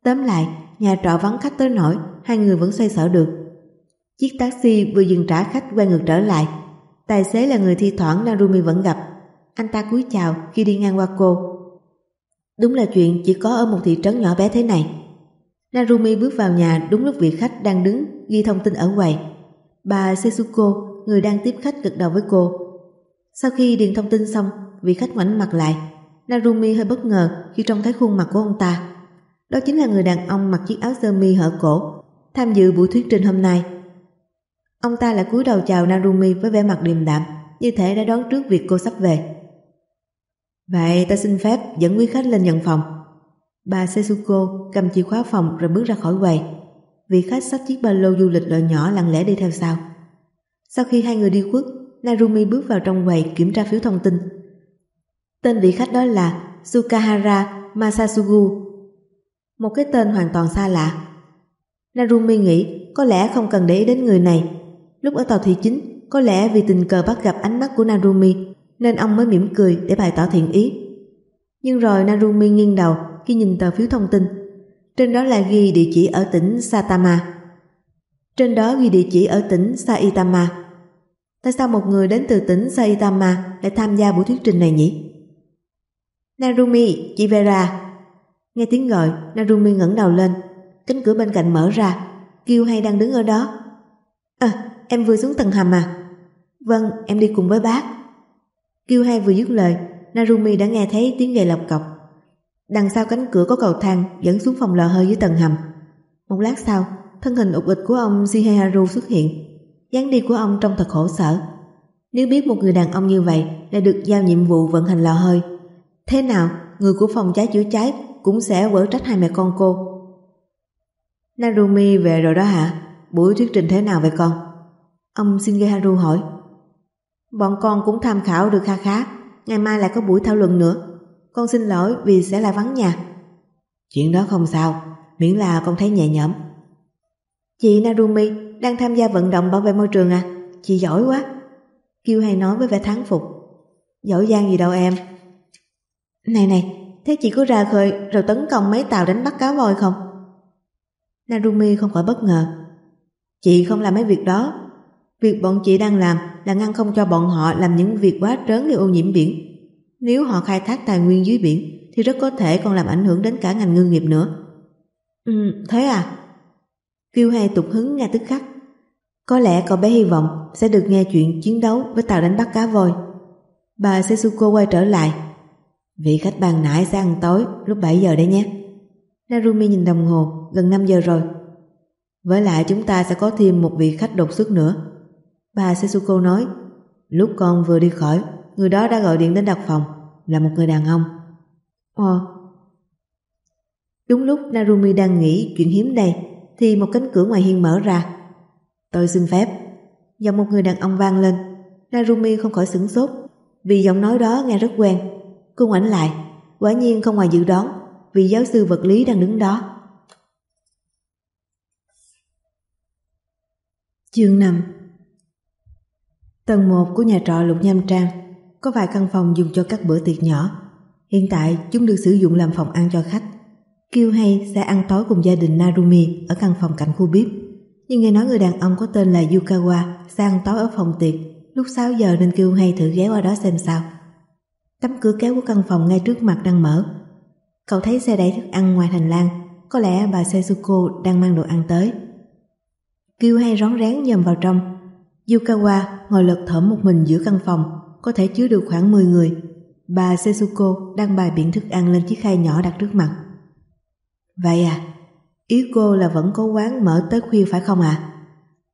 Tóm lại, nhà trọ vắng khách tới nổi, hai người vẫn xoay sở được. Chiếc taxi vừa dừng trả khách quay ngược trở lại. Tài xế là người thi thoảng Narumi vẫn gặp. Anh ta cúi chào khi đi ngang qua cô. Đúng là chuyện chỉ có ở một thị trấn nhỏ bé thế này. Narumi bước vào nhà đúng lúc vị khách đang đứng ghi thông tin ở quầy. Bà Setsuko, người đang tiếp khách gật đầu với cô. Sau khi điền thông tin xong, vị khách ngoảnh mặt lại. Narumi hơi bất ngờ khi trông thấy khuôn mặt của ông ta. Đó chính là người đàn ông mặc chiếc áo sơ mi hở cổ, tham dự buổi thuyết trình hôm nay. Ông ta lại cúi đầu chào Narumi với vẻ mặt điềm đạm, như thể đã đoán trước việc cô sắp về. Vậy ta xin phép dẫn quý khách lên nhận phòng. Bà Setsuko cầm chìa khóa phòng rồi bước ra khỏi quầy. Vị khách xách chiếc ba lô du lịch loại nhỏ lặng lẽ đi theo sau. Sau khi hai người đi khuất, Narumi bước vào trong quầy kiểm tra phiếu thông tin. Tên vị khách đó là Sukahara Masasugu. Một cái tên hoàn toàn xa lạ. Narumi nghĩ có lẽ không cần để ý đến người này. Lúc ở tàu thị chính, có lẽ vì tình cờ bắt gặp ánh mắt của Narumi nên ông mới mỉm cười để bày tỏ thiện ý. Nhưng rồi Narumi nghiêng đầu khi nhìn tờ phiếu thông tin. Trên đó là ghi địa chỉ ở tỉnh Satama. Trên đó ghi địa chỉ ở tỉnh Saitama. Tại sao một người đến từ tỉnh Saitama lại tham gia buổi thuyết trình này nhỉ? Narumi, chị Vera. Nghe tiếng gọi, Narumi ngẩng đầu lên. Cánh cửa bên cạnh mở ra. Kiêu hay đang đứng ở đó. À, em vừa xuống tầng hầm à? Vâng, em đi cùng với bác. Kiêu hai vừa dứt lời, Narumi đã nghe thấy tiếng gậy lọc cọc. Đằng sau cánh cửa có cầu thang dẫn xuống phòng lò hơi dưới tầng hầm. Một lát sau, thân hình ục ịch của ông shiharu xuất hiện dáng đi của ông trông thật khổ sở. Nếu biết một người đàn ông như vậy lại được giao nhiệm vụ vận hành lò hơi, thế nào người của phòng cháy chữa cháy cũng sẽ quở trách hai mẹ con cô. Narumi về rồi đó hả? Buổi thuyết trình thế nào vậy con? Ông Shigeharu hỏi. Bọn con cũng tham khảo được kha khá, ngày mai lại có buổi thảo luận nữa. Con xin lỗi vì sẽ lại vắng nhà. Chuyện đó không sao, miễn là con thấy nhẹ nhõm. Chị Narumi đang tham gia vận động bảo vệ môi trường à? Chị giỏi quá. Kiêu hay nói với vẻ thắng phục. Giỏi giang gì đâu em. Này này, thế chị có ra khơi rồi tấn công mấy tàu đánh bắt cá voi không? Narumi không khỏi bất ngờ. Chị không làm mấy việc đó. Việc bọn chị đang làm là ngăn không cho bọn họ làm những việc quá trớn để ô nhiễm biển. Nếu họ khai thác tài nguyên dưới biển thì rất có thể còn làm ảnh hưởng đến cả ngành ngư nghiệp nữa. Ừ, thế à? Kiêu Hà tục hứng ngay tức khắc. Có lẽ cậu bé hy vọng sẽ được nghe chuyện chiến đấu với tàu đánh bắt cá voi. Bà Setsuko quay trở lại. Vị khách bàn nãy sẽ ăn tối lúc 7 giờ đấy nhé. Narumi nhìn đồng hồ, gần 5 giờ rồi. Với lại chúng ta sẽ có thêm một vị khách đột xuất nữa. Bà Setsuko nói, lúc con vừa đi khỏi, người đó đã gọi điện đến đặt phòng, là một người đàn ông. Ồ. Đúng lúc Narumi đang nghĩ chuyện hiếm đây, thì một cánh cửa ngoài hiên mở ra. Tôi xin phép. Giọng một người đàn ông vang lên. Narumi không khỏi sửng sốt, vì giọng nói đó nghe rất quen. Cô ngoảnh lại, quả nhiên không ngoài dự đoán, vì giáo sư vật lý đang đứng đó. Chương 5 Tầng 1 của nhà trọ Lục Nham Trang có vài căn phòng dùng cho các bữa tiệc nhỏ. Hiện tại chúng được sử dụng làm phòng ăn cho khách. Kiêu hay sẽ ăn tối cùng gia đình Narumi ở căn phòng cạnh khu bếp. Nhưng nghe nói người đàn ông có tên là Yukawa sẽ ăn tối ở phòng tiệc lúc 6 giờ nên Kiêu hay thử ghé qua đó xem sao. Tấm cửa kéo của căn phòng ngay trước mặt đang mở. Cậu thấy xe đẩy thức ăn ngoài hành lang, có lẽ bà Setsuko đang mang đồ ăn tới. Kiêu hay rón rén nhầm vào trong. Yukawa ngồi lật thởm một mình giữa căn phòng, có thể chứa được khoảng 10 người. Bà Setsuko đang bài biện thức ăn lên chiếc khay nhỏ đặt trước mặt. Vậy à? Ý cô là vẫn có quán mở tới khuya phải không ạ? À?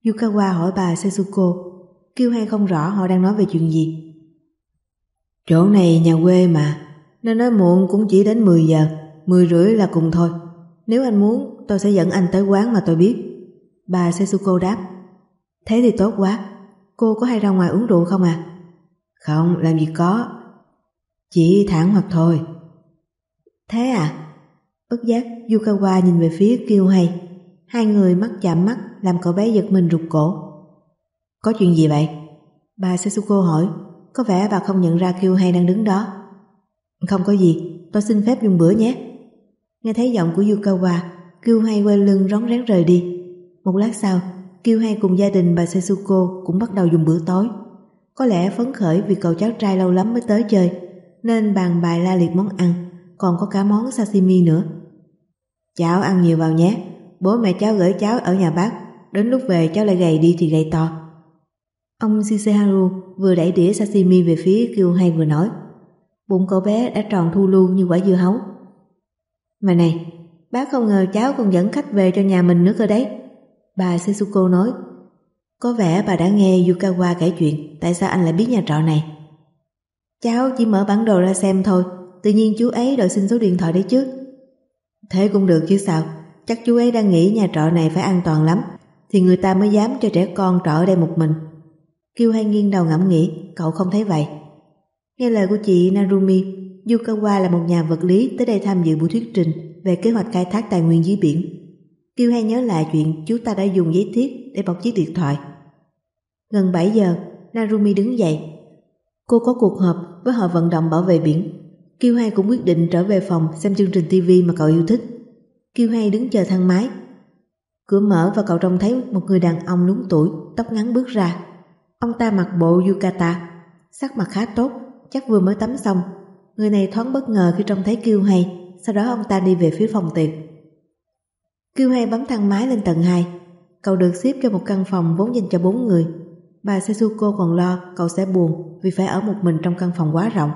Yukawa hỏi bà Setsuko, kêu hay không rõ họ đang nói về chuyện gì. Chỗ này nhà quê mà, nên nói muộn cũng chỉ đến 10 giờ, 10 rưỡi là cùng thôi. Nếu anh muốn, tôi sẽ dẫn anh tới quán mà tôi biết. Bà Setsuko đáp. Thế thì tốt quá, cô có hay ra ngoài uống rượu không à? Không, làm gì có. Chỉ thẳng hoặc thôi. Thế à? Bất giác Yukawa nhìn về phía kêu hay. Hai người mắt chạm mắt làm cậu bé giật mình rụt cổ. Có chuyện gì vậy? Bà Setsuko hỏi. Có vẻ bà không nhận ra kêu hay đang đứng đó. Không có gì, tôi xin phép dùng bữa nhé. Nghe thấy giọng của Yukawa, kêu hay quay lưng rón rén rời đi. Một lát sau, kêu hay cùng gia đình bà Setsuko cũng bắt đầu dùng bữa tối. Có lẽ phấn khởi vì cậu cháu trai lâu lắm mới tới chơi, nên bàn bài la liệt món ăn, còn có cả món sashimi nữa. Cháu ăn nhiều vào nhé, bố mẹ cháu gửi cháu ở nhà bác, đến lúc về cháu lại gầy đi thì gầy to. Ông Shiseharu vừa đẩy đĩa sashimi về phía kêu hay vừa nói, bụng cậu bé đã tròn thu lu như quả dưa hấu. Mà này, bác không ngờ cháu còn dẫn khách về cho nhà mình nữa cơ đấy. Bà Setsuko nói, có vẻ bà đã nghe Yukawa kể chuyện tại sao anh lại biết nhà trọ này. Cháu chỉ mở bản đồ ra xem thôi, tự nhiên chú ấy đòi xin số điện thoại đấy chứ. Thế cũng được chứ sao, chắc chú ấy đang nghĩ nhà trọ này phải an toàn lắm, thì người ta mới dám cho trẻ con trọ ở đây một mình. Kiêu hay nghiêng đầu ngẫm nghĩ, cậu không thấy vậy. Nghe lời của chị Narumi, Yukawa là một nhà vật lý tới đây tham dự buổi thuyết trình về kế hoạch khai thác tài nguyên dưới biển. Kiêu hay nhớ lại chuyện chú ta đã dùng giấy thiết để bọc chiếc điện thoại. Gần 7 giờ, Narumi đứng dậy. Cô có cuộc họp với hội vận động bảo vệ biển. Kiêu hay cũng quyết định trở về phòng xem chương trình TV mà cậu yêu thích. Kiêu hay đứng chờ thang máy. Cửa mở và cậu trông thấy một người đàn ông lúng tuổi, tóc ngắn bước ra. Ông ta mặc bộ yukata, sắc mặt khá tốt, chắc vừa mới tắm xong. Người này thoáng bất ngờ khi trông thấy Kiêu hay, sau đó ông ta đi về phía phòng tiệc. Kiêu hay bấm thang máy lên tầng 2. Cậu được xếp cho một căn phòng vốn dành cho bốn người. Bà Setsuko còn lo cậu sẽ buồn vì phải ở một mình trong căn phòng quá rộng.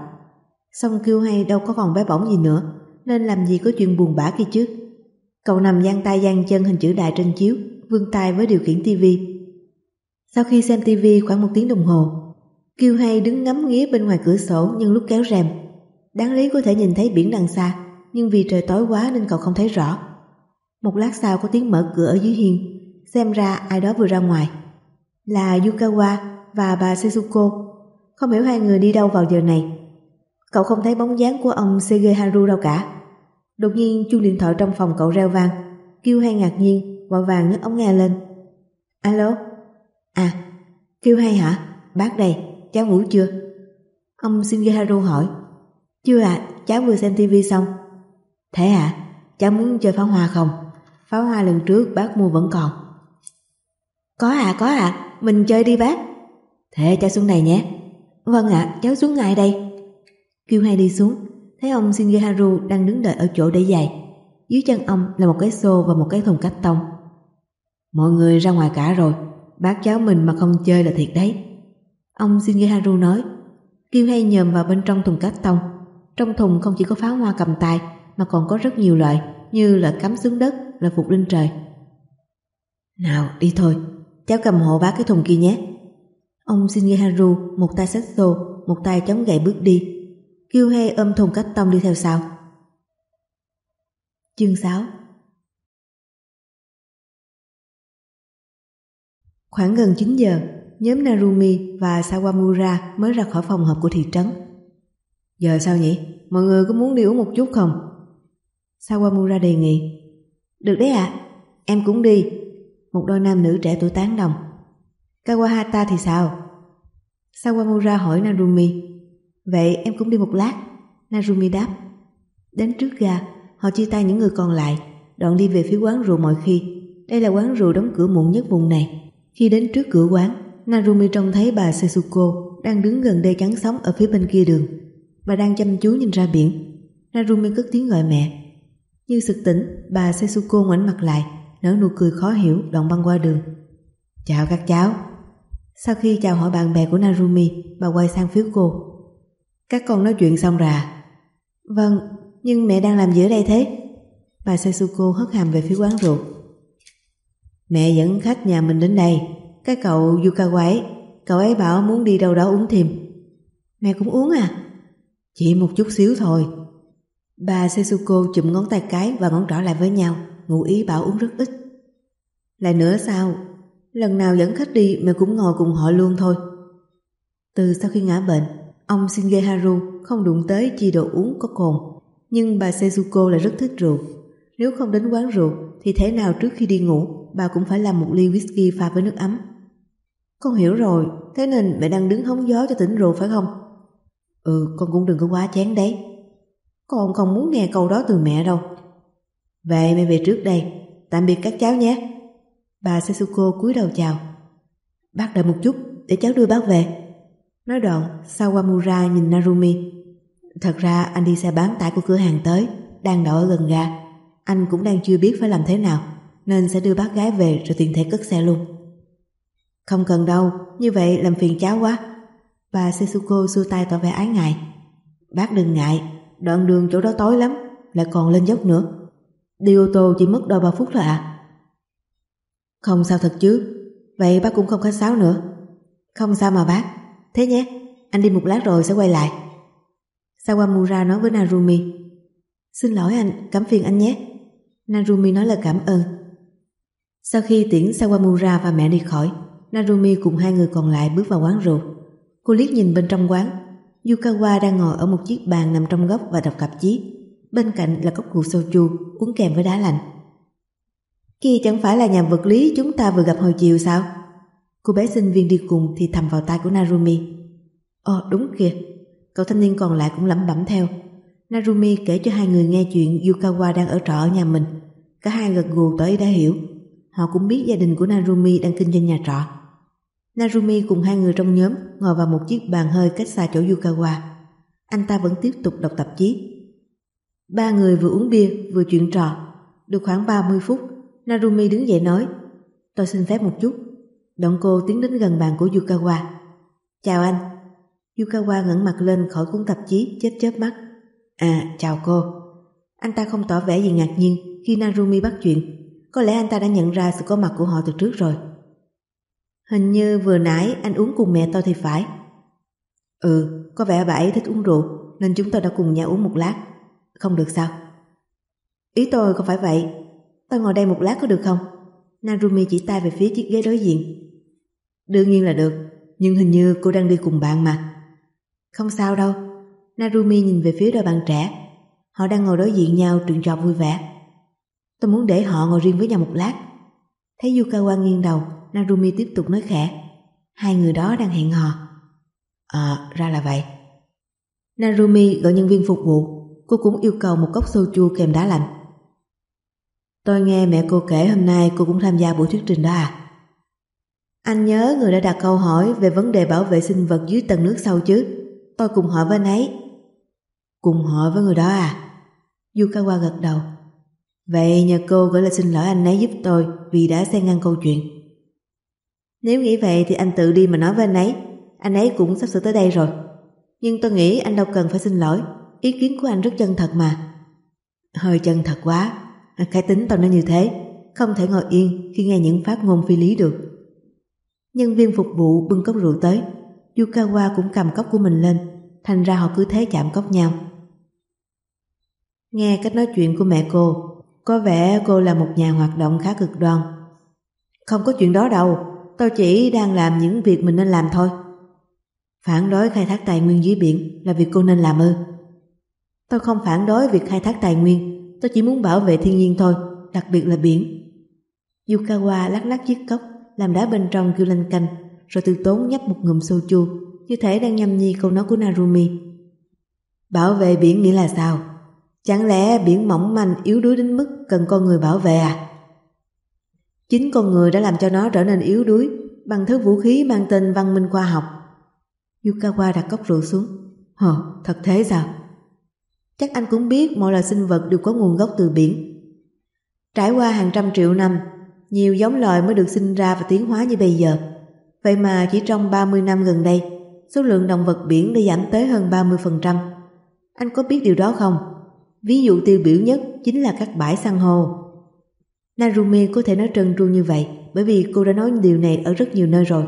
Xong Kiêu hay đâu có còn bé bỏng gì nữa, nên làm gì có chuyện buồn bã kia chứ. Cậu nằm giang tay giang chân hình chữ đại trên chiếu, vươn tay với điều khiển tivi. Sau khi xem tivi khoảng một tiếng đồng hồ, Kiêu hay đứng ngắm nghía bên ngoài cửa sổ nhưng lúc kéo rèm. Đáng lý có thể nhìn thấy biển đằng xa, nhưng vì trời tối quá nên cậu không thấy rõ. Một lát sau có tiếng mở cửa ở dưới hiên, xem ra ai đó vừa ra ngoài. Là Yukawa và bà Setsuko. Không hiểu hai người đi đâu vào giờ này. Cậu không thấy bóng dáng của ông Segeharu đâu cả. Đột nhiên chuông điện thoại trong phòng cậu reo vang. Kêu hay ngạc nhiên, vội vàng nhấc ống nghe lên. Alo? À, kêu hay hả? Bác đây, cháu ngủ chưa? Ông Segeharu hỏi. Chưa ạ, à, cháu vừa xem tivi xong. Thế à, cháu muốn chơi pháo hoa không? Pháo hoa lần trước bác mua vẫn còn. Có à, có à, mình chơi đi bác. Thế cháu xuống này nhé. Vâng ạ, cháu xuống ngay đây. Kêu Hai đi xuống, thấy ông Shingeharu đang đứng đợi ở chỗ để giày. Dưới chân ông là một cái xô và một cái thùng cắt tông. Mọi người ra ngoài cả rồi, bác cháu mình mà không chơi là thiệt đấy. Ông Shingeharu nói, Kêu hay nhòm vào bên trong thùng cắt tông. Trong thùng không chỉ có pháo hoa cầm tay mà còn có rất nhiều loại như là cắm xuống đất, là phục lên trời. Nào, đi thôi, cháu cầm hộ bác cái thùng kia nhé. Ông Shingeharu một tay xách xô, một tay chống gậy bước đi. Kyuhei ôm thùng cách tông đi theo sau. Chương 6 Khoảng gần 9 giờ, nhóm Narumi và Sawamura mới ra khỏi phòng họp của thị trấn. Giờ sao nhỉ? Mọi người có muốn đi uống một chút không? Sawamura đề nghị. Được đấy ạ, em cũng đi. Một đôi nam nữ trẻ tuổi tán đồng. Kawahata thì sao? Sawamura hỏi Narumi. Vậy em cũng đi một lát. Narumi đáp. Đến trước ga, họ chia tay những người còn lại, đoạn đi về phía quán rượu mọi khi. Đây là quán rượu đóng cửa muộn nhất vùng này. Khi đến trước cửa quán, Narumi trông thấy bà Setsuko đang đứng gần đê chắn sóng ở phía bên kia đường. Bà đang chăm chú nhìn ra biển. Narumi cất tiếng gọi mẹ. Như sực tỉnh, bà Setsuko ngoảnh mặt lại, nở nụ cười khó hiểu đoạn băng qua đường. Chào các cháu. Sau khi chào hỏi bạn bè của Narumi, bà quay sang phía cô. Các con nói chuyện xong rồi? Vâng, nhưng mẹ đang làm gì ở đây thế? Bà Setsuko hất hàm về phía quán rượu. Mẹ dẫn khách nhà mình đến đây, cái cậu Yukawa ấy, cậu ấy bảo muốn đi đâu đó uống thêm. Mẹ cũng uống à? Chỉ một chút xíu thôi. Bà Setsuko chụm ngón tay cái và ngón trỏ lại với nhau, ngụ ý bảo uống rất ít. Lại nữa sao? Lần nào dẫn khách đi mẹ cũng ngồi cùng họ luôn thôi. Từ sau khi ngã bệnh, ông Shingeharu không đụng tới chi đồ uống có cồn, nhưng bà Setsuko lại rất thích rượu. Nếu không đến quán rượu thì thế nào trước khi đi ngủ bà cũng phải làm một ly whisky pha với nước ấm. Con hiểu rồi, thế nên mẹ đang đứng hóng gió cho tỉnh rượu phải không? Ừ, con cũng đừng có quá chán đấy. Con không muốn nghe câu đó từ mẹ đâu. Vậy mẹ về trước đây, tạm biệt các cháu nhé. Bà Setsuko cúi đầu chào. Bác đợi một chút để cháu đưa bác về. Nói đoạn, Sawamura nhìn Narumi. Thật ra anh đi xe bán tải của cửa hàng tới, đang đậu ở gần ga. Anh cũng đang chưa biết phải làm thế nào, nên sẽ đưa bác gái về rồi tiện thể cất xe luôn. Không cần đâu, như vậy làm phiền cháu quá. Bà Setsuko xua tay tỏ vẻ ái ngại. Bác đừng ngại, đoạn đường chỗ đó tối lắm, lại còn lên dốc nữa. Đi ô tô chỉ mất đôi ba phút thôi à. Không sao thật chứ, vậy bác cũng không khách sáo nữa. Không sao mà bác, thế nhé, anh đi một lát rồi sẽ quay lại. Sawamura nói với Narumi. Xin lỗi anh, cảm phiền anh nhé. Narumi nói lời cảm ơn. Sau khi tiễn Sawamura và mẹ đi khỏi, Narumi cùng hai người còn lại bước vào quán rượu. Cô liếc nhìn bên trong quán, Yukawa đang ngồi ở một chiếc bàn nằm trong góc và đọc tạp chí. Bên cạnh là cốc rượu soju uống kèm với đá lạnh. Kia chẳng phải là nhà vật lý chúng ta vừa gặp hồi chiều sao? Cô bé sinh viên đi cùng thì thầm vào tai của Narumi. Ồ đúng kìa, cậu thanh niên còn lại cũng lẩm bẩm theo. Narumi kể cho hai người nghe chuyện Yukawa đang ở trọ ở nhà mình. Cả hai gật gù tỏ ý đã hiểu. Họ cũng biết gia đình của Narumi đang kinh doanh nhà trọ. Narumi cùng hai người trong nhóm ngồi vào một chiếc bàn hơi cách xa chỗ Yukawa. Anh ta vẫn tiếp tục đọc tạp chí. Ba người vừa uống bia vừa chuyện trò. Được khoảng 30 phút, Narumi đứng dậy nói Tôi xin phép một chút. Động cô tiến đến gần bàn của Yukawa. Chào anh. Yukawa ngẩng mặt lên khỏi cuốn tạp chí chớp chớp mắt. À, chào cô. Anh ta không tỏ vẻ gì ngạc nhiên khi Narumi bắt chuyện. Có lẽ anh ta đã nhận ra sự có mặt của họ từ trước rồi. Hình như vừa nãy anh uống cùng mẹ tôi thì phải. Ừ, có vẻ bà ấy thích uống rượu nên chúng tôi đã cùng nhau uống một lát. Không được sao? Ý tôi không phải vậy. Tôi ngồi đây một lát có được không? Narumi chỉ tay về phía chiếc ghế đối diện. Đương nhiên là được, nhưng hình như cô đang đi cùng bạn mà. Không sao đâu. Narumi nhìn về phía đôi bạn trẻ. Họ đang ngồi đối diện nhau chuyện trò vui vẻ. Tôi muốn để họ ngồi riêng với nhau một lát. Thấy Yukawa nghiêng đầu, Narumi tiếp tục nói khẽ. Hai người đó đang hẹn hò. À, ra là vậy. Narumi gọi nhân viên phục vụ. Cô cũng yêu cầu một cốc sô chua kèm đá lạnh. Tôi nghe mẹ cô kể hôm nay cô cũng tham gia buổi thuyết trình đó à? Anh nhớ người đã đặt câu hỏi về vấn đề bảo vệ sinh vật dưới tầng nước sâu chứ? Tôi cùng hỏi với anh ấy. Cùng hỏi với người đó à? Yukawa gật đầu. Vậy nhờ cô gửi lời xin lỗi anh ấy giúp tôi vì đã xen ngăn câu chuyện. Nếu nghĩ vậy thì anh tự đi mà nói với anh ấy. Anh ấy cũng sắp sửa tới đây rồi. Nhưng tôi nghĩ anh đâu cần phải xin lỗi. Ý kiến của anh rất chân thật mà. Hơi chân thật quá. Cái tính tôi nó như thế. Không thể ngồi yên khi nghe những phát ngôn phi lý được. Nhân viên phục vụ bưng cốc rượu tới. Yukawa cũng cầm cốc của mình lên. Thành ra họ cứ thế chạm cốc nhau. Nghe cách nói chuyện của mẹ cô, có vẻ cô là một nhà hoạt động khá cực đoan. Không có chuyện đó đâu, Tao chỉ đang làm những việc mình nên làm thôi. Phản đối khai thác tài nguyên dưới biển là việc cô nên làm ư. Tao không phản đối việc khai thác tài nguyên, Tao chỉ muốn bảo vệ thiên nhiên thôi, đặc biệt là biển. Yukawa lắc lắc chiếc cốc, làm đá bên trong kêu lanh canh, rồi từ tốn nhấp một ngụm soju, như thể đang nhâm nhi câu nói của Narumi. Bảo vệ biển nghĩa là sao? Chẳng lẽ biển mỏng manh yếu đuối đến mức cần con người bảo vệ à? Chính con người đã làm cho nó trở nên yếu đuối bằng thứ vũ khí mang tên văn minh khoa học. Yukawa đặt cốc rượu xuống. Hờ, thật thế sao? Chắc anh cũng biết mọi loài sinh vật đều có nguồn gốc từ biển. Trải qua hàng trăm triệu năm, nhiều giống loài mới được sinh ra và tiến hóa như bây giờ. Vậy mà chỉ trong 30 năm gần đây, số lượng động vật biển đã giảm tới hơn 30%. Anh có biết điều đó không? Ví dụ tiêu biểu nhất chính là các bãi san hô. Narumi có thể nói trơn tru như vậy bởi vì cô đã nói điều này ở rất nhiều nơi rồi.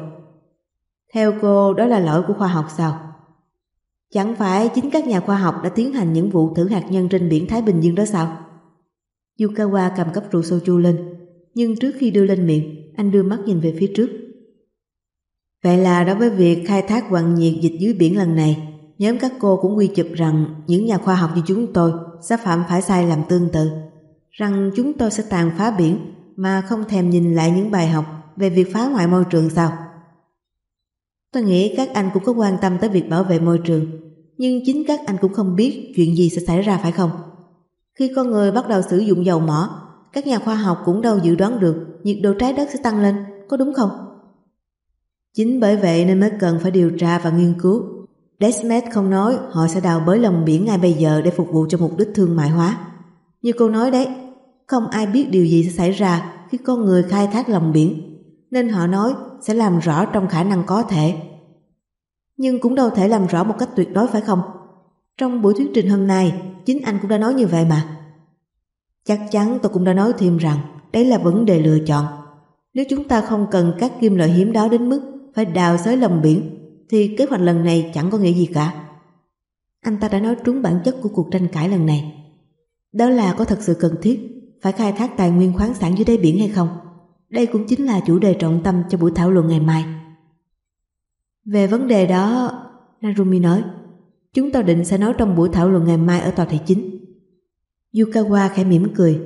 Theo cô, đó là lỗi của khoa học sao? Chẳng phải chính các nhà khoa học đã tiến hành những vụ thử hạt nhân trên biển Thái Bình Dương đó sao? Yukawa cầm cốc rượu soju lên, nhưng trước khi đưa lên miệng, anh đưa mắt nhìn về phía trước. Vậy là đối với việc khai thác quặng nhiệt dịch dưới biển lần này, nhóm các cô cũng quy chụp rằng những nhà khoa học như chúng tôi sẽ phạm phải sai lầm tương tự, rằng chúng tôi sẽ tàn phá biển mà không thèm nhìn lại những bài học về việc phá hoại môi trường sao? Tôi nghĩ các anh cũng có quan tâm tới việc bảo vệ môi trường, nhưng chính các anh cũng không biết chuyện gì sẽ xảy ra phải không? Khi con người bắt đầu sử dụng dầu mỏ, các nhà khoa học cũng đâu dự đoán được nhiệt độ trái đất sẽ tăng lên, có đúng không? Chính bởi vậy nên mới cần phải điều tra và nghiên cứu. Desmet không nói họ sẽ đào bới lòng biển ngay bây giờ để phục vụ cho mục đích thương mại hóa. Như cô nói đấy, không ai biết điều gì sẽ xảy ra khi con người khai thác lòng biển, nên họ nói sẽ làm rõ trong khả năng có thể. Nhưng cũng đâu thể làm rõ một cách tuyệt đối phải không? Trong buổi thuyết trình hôm nay, chính anh cũng đã nói như vậy mà. Chắc chắn tôi cũng đã nói thêm rằng đấy là vấn đề lựa chọn. Nếu chúng ta không cần các kim loại hiếm đó đến mức phải đào xới lòng biển, thì kế hoạch lần này chẳng có nghĩa gì cả. Anh ta đã nói trúng bản chất của cuộc tranh cãi lần này. Đó là có thật sự cần thiết phải khai thác tài nguyên khoáng sản dưới đáy biển hay không? Đây cũng chính là chủ đề trọng tâm cho buổi thảo luận ngày mai. Về vấn đề đó, Narumi nói, chúng tôi định sẽ nói trong buổi thảo luận ngày mai ở tòa thị chính. Yukawa khẽ mỉm cười.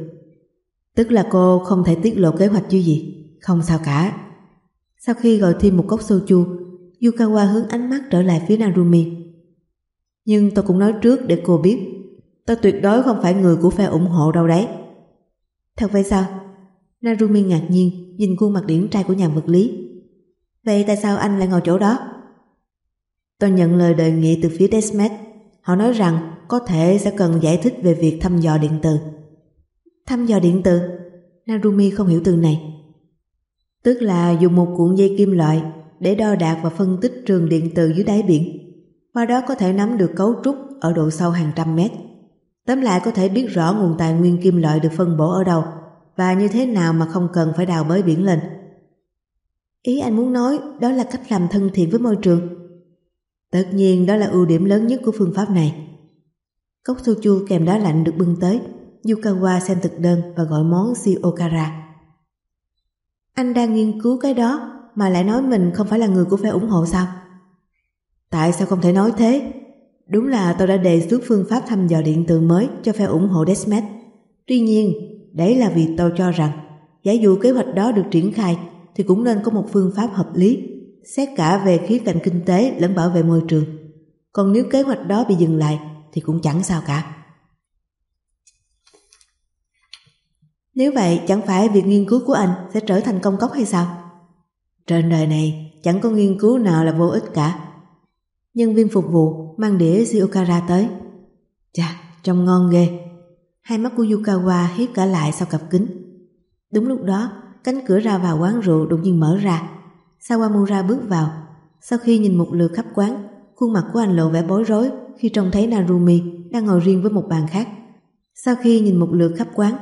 Tức là cô không thể tiết lộ kế hoạch chứ gì? Không sao cả. Sau khi gọi thêm một cốc soju, Yukawa hướng ánh mắt trở lại phía Narumi. Nhưng tôi cũng nói trước để cô biết, tôi tuyệt đối không phải người của phe ủng hộ đâu đấy. Thật vậy sao? Narumi ngạc nhiên nhìn khuôn mặt điển trai của nhà vật lý. Vậy tại sao anh lại ngồi chỗ đó? Tôi nhận lời đề nghị từ phía Desmet. Họ nói rằng có thể sẽ cần giải thích về việc thăm dò điện từ. Thăm dò điện từ? Narumi không hiểu từ này. Tức là dùng một cuộn dây kim loại để đo đạc và phân tích trường điện từ dưới đáy biển. Qua đó có thể nắm được cấu trúc ở độ sâu hàng trăm mét. Tóm lại có thể biết rõ nguồn tài nguyên kim loại được phân bổ ở đâu và như thế nào mà không cần phải đào bới biển lên. Ý anh muốn nói đó là cách làm thân thiện với môi trường. Tất nhiên đó là ưu điểm lớn nhất của phương pháp này. Cốc soju kèm đá lạnh được bưng tới, Yukawa xem thực đơn và gọi món shiokara. Anh đang nghiên cứu cái đó mà lại nói mình không phải là người của phe ủng hộ sao? Tại sao không thể nói thế? Đúng là tôi đã đề xuất phương pháp thăm dò điện từ mới cho phe ủng hộ Desmet. Tuy nhiên, đấy là vì tôi cho rằng giả dụ kế hoạch đó được triển khai thì cũng nên có một phương pháp hợp lý xét cả về khía cạnh kinh tế lẫn bảo vệ môi trường. Còn nếu kế hoạch đó bị dừng lại thì cũng chẳng sao cả. Nếu vậy chẳng phải việc nghiên cứu của anh sẽ trở thành công cốc hay sao? Trên đời này chẳng có nghiên cứu nào là vô ích cả. Nhân viên phục vụ mang đĩa Shiokara tới. Chà, trông ngon ghê. Hai mắt của Yukawa hiếp cả lại sau cặp kính. Đúng lúc đó, cánh cửa ra vào quán rượu đột nhiên mở ra. Sawamura bước vào. Sau khi nhìn một lượt khắp quán, khuôn mặt của anh lộ vẻ bối rối khi trông thấy Narumi đang ngồi riêng với một bàn khác. Sau khi nhìn một lượt khắp quán,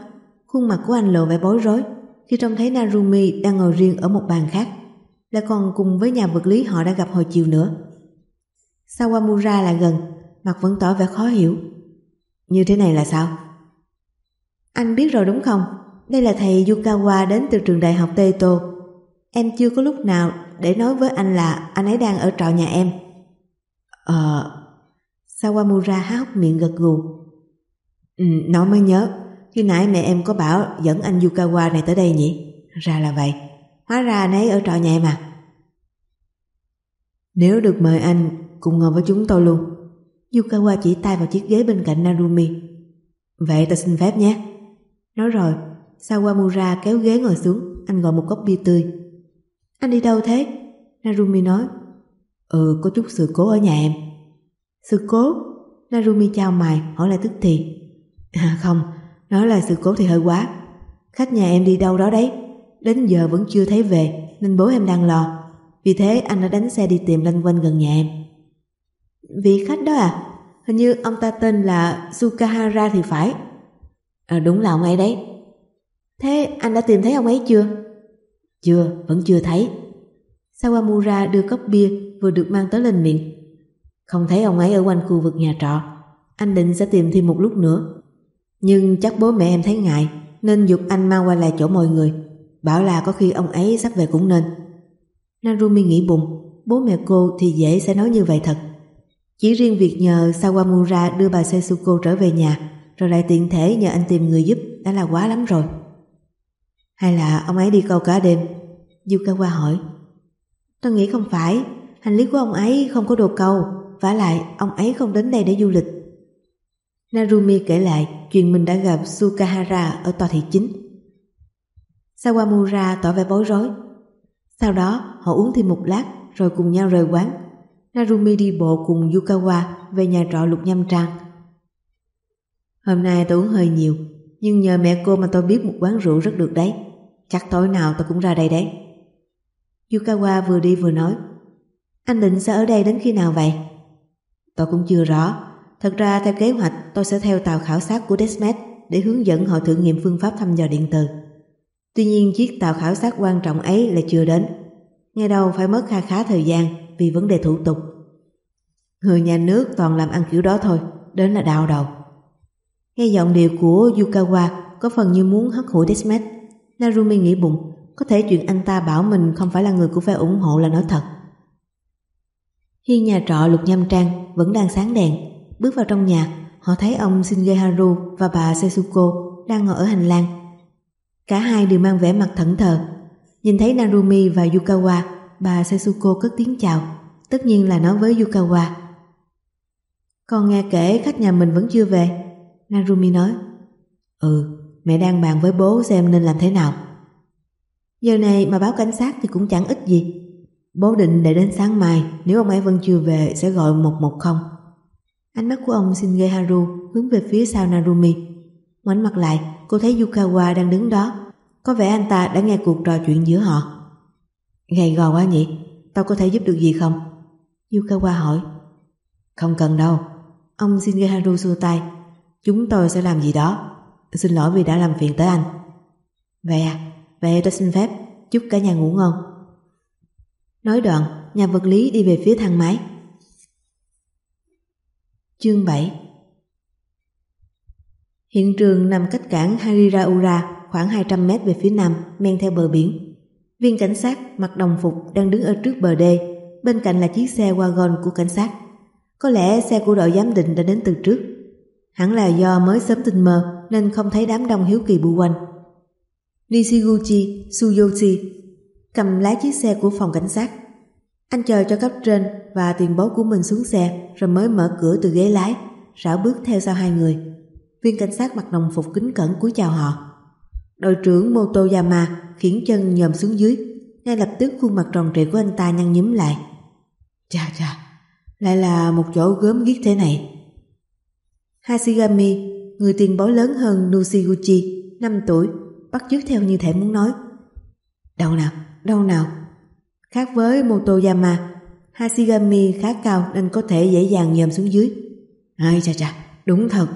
khuôn mặt của anh lộ vẻ bối rối khi trông thấy Narumi đang ngồi riêng ở một bàn khác, lại còn cùng với nhà vật lý họ đã gặp hồi chiều nữa. Sawamura lại gần, mặt vẫn tỏ vẻ khó hiểu. Như thế này là sao? Anh biết rồi đúng không? Đây là thầy Yukawa đến từ trường đại học Teito. Em chưa có lúc nào để nói với anh là anh ấy đang ở trọ nhà em. Ờ... Sawamura há hốc miệng gật gù. Ừ, nó mới nhớ, khi nãy mẹ em có bảo dẫn anh Yukawa này tới đây nhỉ? Ra là vậy. Hóa ra anh ấy ở trọ nhà em à? Nếu được mời anh cùng ngồi với chúng tôi luôn. Yukawa chỉ tay vào chiếc ghế bên cạnh Narumi. Vậy ta xin phép nhé. Nói rồi, Sawamura kéo ghế ngồi xuống, anh gọi một cốc bia tươi. Anh đi đâu thế? Narumi nói. Ừ, có chút sự cố ở nhà em. Sự cố? Narumi chào mày, hỏi lại tức thì. À không, nói là sự cố thì hơi quá. Khách nhà em đi đâu đó đấy, đến giờ vẫn chưa thấy về, nên bố em đang lo. Vì thế anh đã đánh xe đi tìm lanh quanh gần nhà em. Vị khách đó à? hình như ông ta tên là Sukahara thì phải. À, đúng là ông ấy đấy. Thế anh đã tìm thấy ông ấy chưa? Chưa, vẫn chưa thấy. Sawamura đưa cốc bia vừa được mang tới lên miệng. Không thấy ông ấy ở quanh khu vực nhà trọ. Anh định sẽ tìm thêm một lúc nữa. Nhưng chắc bố mẹ em thấy ngại nên dục anh mang qua lại chỗ mọi người. Bảo là có khi ông ấy sắp về cũng nên. Narumi nghĩ bụng, bố mẹ cô thì dễ sẽ nói như vậy thật. Chỉ riêng việc nhờ Sawamura đưa bà Setsuko trở về nhà rồi lại tiện thể nhờ anh tìm người giúp đã là quá lắm rồi. Hay là ông ấy đi câu cá đêm? Yukawa hỏi. Tôi nghĩ không phải, hành lý của ông ấy không có đồ câu, vả lại ông ấy không đến đây để du lịch. Narumi kể lại chuyện mình đã gặp Sukahara ở tòa thị chính. Sawamura tỏ vẻ bối rối. Sau đó họ uống thêm một lát rồi cùng nhau rời quán. Narumi đi bộ cùng Yukawa về nhà trọ lục nhâm trang. Hôm nay tôi uống hơi nhiều, nhưng nhờ mẹ cô mà tôi biết một quán rượu rất được đấy. Chắc tối nào tôi cũng ra đây đấy. Yukawa vừa đi vừa nói Anh định sẽ ở đây đến khi nào vậy? Tôi cũng chưa rõ. Thật ra theo kế hoạch tôi sẽ theo tàu khảo sát của Desmet để hướng dẫn họ thử nghiệm phương pháp thăm dò điện từ. Tuy nhiên chiếc tàu khảo sát quan trọng ấy là chưa đến. Ngay đầu phải mất kha khá thời gian vì vấn đề thủ tục. Người nhà nước toàn làm ăn kiểu đó thôi, đến là đau đầu. Nghe giọng điệu của Yukawa có phần như muốn hất hủi Desmet. Narumi nghĩ bụng, có thể chuyện anh ta bảo mình không phải là người của phe ủng hộ là nói thật. Hiên nhà trọ lục nhâm trang vẫn đang sáng đèn. Bước vào trong nhà, họ thấy ông Shingeharu và bà Setsuko đang ngồi ở hành lang. Cả hai đều mang vẻ mặt thẫn thờ. Nhìn thấy Narumi và Yukawa, bà Setsuko cất tiếng chào, tất nhiên là nói với Yukawa. Con nghe kể khách nhà mình vẫn chưa về. Narumi nói. Ừ, mẹ đang bàn với bố xem nên làm thế nào. Giờ này mà báo cảnh sát thì cũng chẳng ích gì. Bố định để đến sáng mai, nếu ông ấy vẫn chưa về sẽ gọi 110. Ánh mắt của ông Shingeharu hướng về phía sau Narumi. Ngoảnh mặt lại, cô thấy Yukawa đang đứng đó. Có vẻ anh ta đã nghe cuộc trò chuyện giữa họ. Gầy gò quá nhỉ, tao có thể giúp được gì không? Yukawa hỏi. Không cần đâu. Ông Shingeharu xua tay. Chúng tôi sẽ làm gì đó. Xin lỗi vì đã làm phiền tới anh. Vậy à, vậy tôi xin phép, chúc cả nhà ngủ ngon. Nói đoạn, nhà vật lý đi về phía thang máy. Chương 7 Hiện trường nằm cách cảng Hariraura khoảng 200 mét về phía nam, men theo bờ biển. Viên cảnh sát mặc đồng phục đang đứng ở trước bờ đê, bên cạnh là chiếc xe wagon của cảnh sát. Có lẽ xe của đội giám định đã đến từ trước. Hẳn là do mới sớm tình mơ nên không thấy đám đông hiếu kỳ bu quanh. Nishiguchi Suyoshi cầm lái chiếc xe của phòng cảnh sát. Anh chờ cho cấp trên và tiền bối của mình xuống xe rồi mới mở cửa từ ghế lái, rảo bước theo sau hai người. Viên cảnh sát mặc đồng phục kính cẩn cúi chào họ. Đội trưởng Motoyama khiến chân nhòm xuống dưới, ngay lập tức khuôn mặt tròn trịa của anh ta nhăn nhúm lại. Chà chà, lại là một chỗ gớm ghiếc thế này. Hashigami, người tiền bối lớn hơn Nushiguchi, 5 tuổi, bắt chước theo như thể muốn nói. Đâu nào, đâu nào. Khác với Motoyama, Hashigami khá cao nên có thể dễ dàng nhòm xuống dưới. Ai chà chà, đúng thật.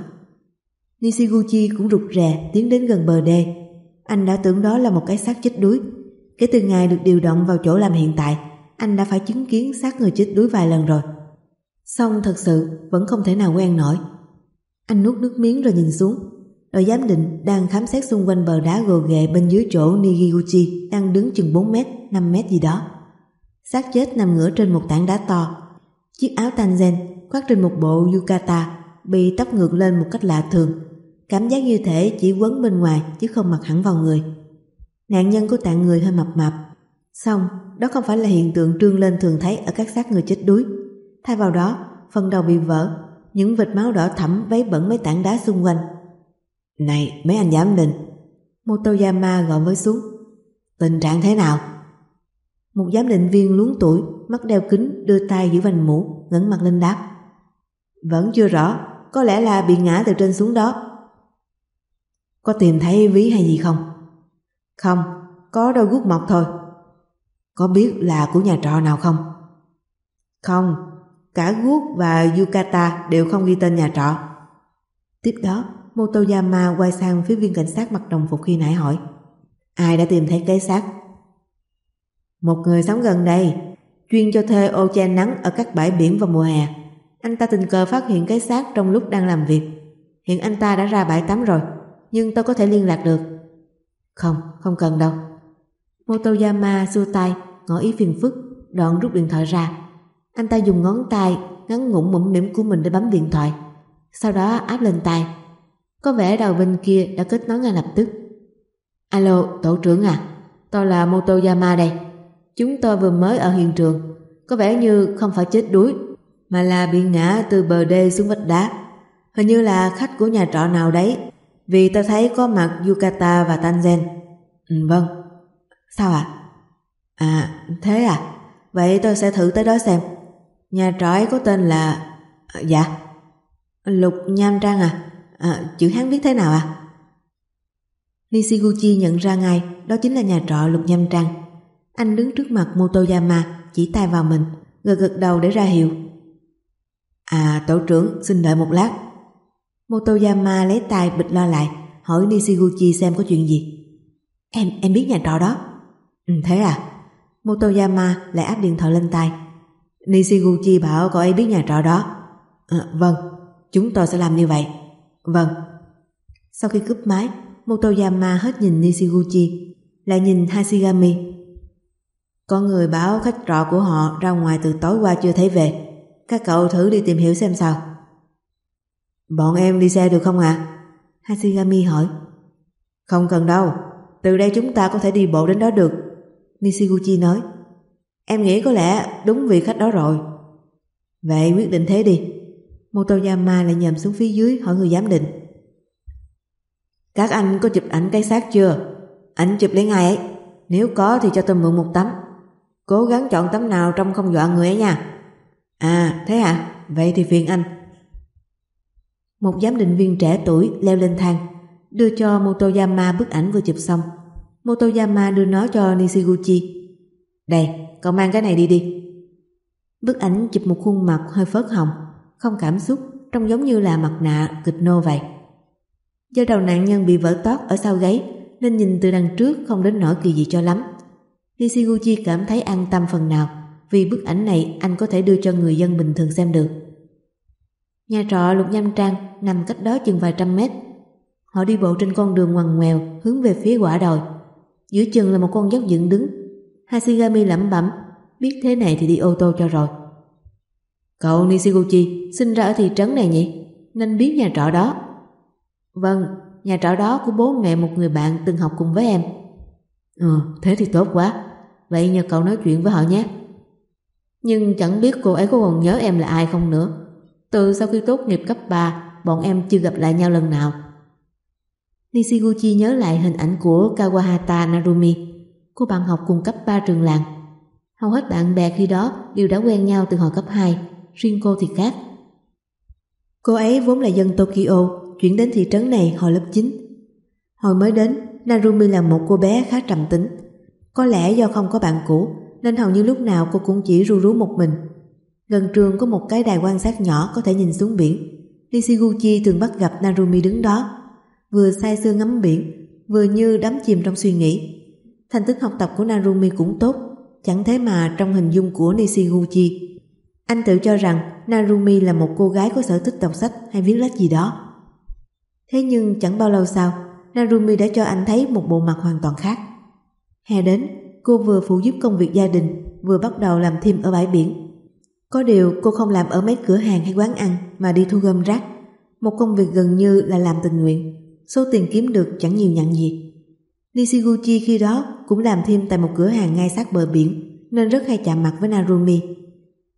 Nishiguchi cũng rụt rè tiến đến gần bờ đê. Anh đã tưởng đó là một cái xác chết đuối. Kể từ ngày được điều động vào chỗ làm hiện tại, anh đã phải chứng kiến xác người chết đuối vài lần rồi. Xong thật sự vẫn không thể nào quen nổi. Anh nuốt nước miếng rồi nhìn xuống. Đội giám định đang khám xét xung quanh bờ đá gồ ghề bên dưới chỗ Nigiguchi đang đứng chừng 4 mét, 5 mét gì đó. xác chết nằm ngửa trên một tảng đá to. Chiếc áo tanzen khoác trên một bộ yukata bị tóc ngược lên một cách lạ thường. Cảm giác như thể chỉ quấn bên ngoài chứ không mặc hẳn vào người. Nạn nhân của tạng người hơi mập mạp. Xong, đó không phải là hiện tượng trương lên thường thấy ở các xác người chết đuối. Thay vào đó, phần đầu bị vỡ, những vệt máu đỏ thẫm vấy bẩn mấy tảng đá xung quanh. Này, mấy anh giám định. Motoyama gọi với xuống. Tình trạng thế nào? Một giám định viên luống tuổi, mắt đeo kính, đưa tay giữ vành mũ, ngẩng mặt lên đáp. Vẫn chưa rõ, có lẽ là bị ngã từ trên xuống đó. Có tìm thấy ví hay gì không? Không, có đôi guốc mọc thôi. Có biết là của nhà trọ nào không? Không, Cả Guốc và Yukata đều không ghi tên nhà trọ. Tiếp đó, Motoyama quay sang phía viên cảnh sát mặc đồng phục khi nãy hỏi Ai đã tìm thấy cái xác? Một người sống gần đây, chuyên cho thuê ô che nắng ở các bãi biển vào mùa hè. Anh ta tình cờ phát hiện cái xác trong lúc đang làm việc. Hiện anh ta đã ra bãi tắm rồi, nhưng tôi có thể liên lạc được. Không, không cần đâu. Motoyama xua tay, ngỏ ý phiền phức, đoạn rút điện thoại ra. Anh ta dùng ngón tay ngắn ngủn mũm mỉm của mình để bấm điện thoại. Sau đó áp lên tay. Có vẻ đầu bên kia đã kết nối ngay lập tức. Alo, tổ trưởng à, tôi là Motoyama đây. Chúng tôi vừa mới ở hiện trường, có vẻ như không phải chết đuối, mà là bị ngã từ bờ đê xuống vách đá. Hình như là khách của nhà trọ nào đấy, vì tôi thấy có mặt Yukata và Tanzen. Ừ, vâng. Sao ạ? À? à, thế à? Vậy tôi sẽ thử tới đó xem. Nhà trọ ấy có tên là... À, dạ. Lục Nham Trang à? à? Chữ Hán viết thế nào à? Nishiguchi nhận ra ngay đó chính là nhà trọ Lục Nham Trang. Anh đứng trước mặt Motoyama chỉ tay vào mình, gật gật đầu để ra hiệu. À tổ trưởng xin đợi một lát. Motoyama lấy tay bịch lo lại, hỏi Nishiguchi xem có chuyện gì. Em, em biết nhà trọ đó. Ừ, thế à? Motoyama lại áp điện thoại lên tay. Nishiguchi bảo cậu ấy biết nhà trọ đó. À, vâng, chúng tôi sẽ làm như vậy. Vâng. Sau khi cướp máy, Motoyama hết nhìn Nishiguchi, lại nhìn Hashigami. Có người báo khách trọ của họ ra ngoài từ tối qua chưa thấy về. Các cậu thử đi tìm hiểu xem sao. Bọn em đi xe được không ạ? À? Hashigami hỏi. Không cần đâu, từ đây chúng ta có thể đi bộ đến đó được. Nishiguchi nói. Em nghĩ có lẽ đúng vị khách đó rồi. Vậy quyết định thế đi. Motoyama lại nhầm xuống phía dưới hỏi người giám định. Các anh có chụp ảnh cái xác chưa? Ảnh chụp lấy ngay ấy. Nếu có thì cho tôi mượn một tấm. Cố gắng chọn tấm nào trong không dọa người ấy nha. À, thế hả? Vậy thì phiền anh. Một giám định viên trẻ tuổi leo lên thang, đưa cho Motoyama bức ảnh vừa chụp xong. Motoyama đưa nó cho Nishiguchi. Đây, cậu mang cái này đi đi. Bức ảnh chụp một khuôn mặt hơi phớt hồng, không cảm xúc, trông giống như là mặt nạ kịch nô vậy. Do đầu nạn nhân bị vỡ tót ở sau gáy, nên nhìn từ đằng trước không đến nỗi kỳ gì cho lắm. Nishiguchi cảm thấy an tâm phần nào vì bức ảnh này anh có thể đưa cho người dân bình thường xem được. Nhà trọ Lục Nham Trang nằm cách đó chừng vài trăm mét. Họ đi bộ trên con đường ngoằn ngoèo hướng về phía quả đồi. Giữa chừng là một con dốc dựng đứng. Hashigami lẩm bẩm, biết thế này thì đi ô tô cho rồi. Cậu Nishiguchi sinh ra ở thị trấn này nhỉ? Nên biết nhà trọ đó. Vâng, nhà trọ đó của bố mẹ một người bạn từng học cùng với em. Ừ, thế thì tốt quá. Vậy nhờ cậu nói chuyện với họ nhé. Nhưng chẳng biết cô ấy có còn nhớ em là ai không nữa. Từ sau khi tốt nghiệp cấp 3, bọn em chưa gặp lại nhau lần nào. Nishiguchi nhớ lại hình ảnh của Kawahata Narumi, cô bạn học cùng cấp 3 trường làng. Hầu hết bạn bè khi đó đều đã quen nhau từ hồi cấp 2, riêng cô thì khác. Cô ấy vốn là dân Tokyo, chuyển đến thị trấn này hồi lớp 9. Hồi mới đến, Narumi là một cô bé khá trầm tính. Có lẽ do không có bạn cũ nên hầu như lúc nào cô cũng chỉ ru rú một mình. Gần trường có một cái đài quan sát nhỏ có thể nhìn xuống biển. Nishiguchi thường bắt gặp Narumi đứng đó, vừa say sưa ngắm biển, vừa như đắm chìm trong suy nghĩ. Thành tích học tập của Narumi cũng tốt, chẳng thế mà trong hình dung của Nishiguchi. Anh tự cho rằng Narumi là một cô gái có sở thích đọc sách hay viết lách gì đó. Thế nhưng chẳng bao lâu sau, Narumi đã cho anh thấy một bộ mặt hoàn toàn khác. Hè đến, cô vừa phụ giúp công việc gia đình, vừa bắt đầu làm thêm ở bãi biển. Có điều cô không làm ở mấy cửa hàng hay quán ăn mà đi thu gom rác. Một công việc gần như là làm tình nguyện. Số tiền kiếm được chẳng nhiều nhận gì. Nishiguchi khi đó cũng làm thêm tại một cửa hàng ngay sát bờ biển nên rất hay chạm mặt với Narumi.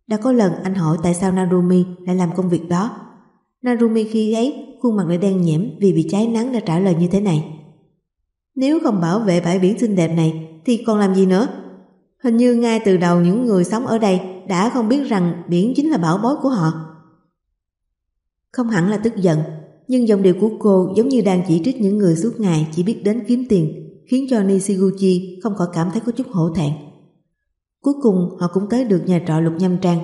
Đã có lần anh hỏi tại sao Narumi lại làm công việc đó. Narumi khi ấy khuôn mặt lại đen nhẽm vì bị cháy nắng đã trả lời như thế này. Nếu không bảo vệ bãi biển xinh đẹp này thì còn làm gì nữa? Hình như ngay từ đầu những người sống ở đây đã không biết rằng biển chính là bảo bối của họ. Không hẳn là tức giận, nhưng dòng điệu của cô giống như đang chỉ trích những người suốt ngày chỉ biết đến kiếm tiền, khiến cho Nishiguchi không khỏi cảm thấy có chút hổ thẹn. Cuối cùng, họ cũng tới được nhà trọ lục nhâm trang.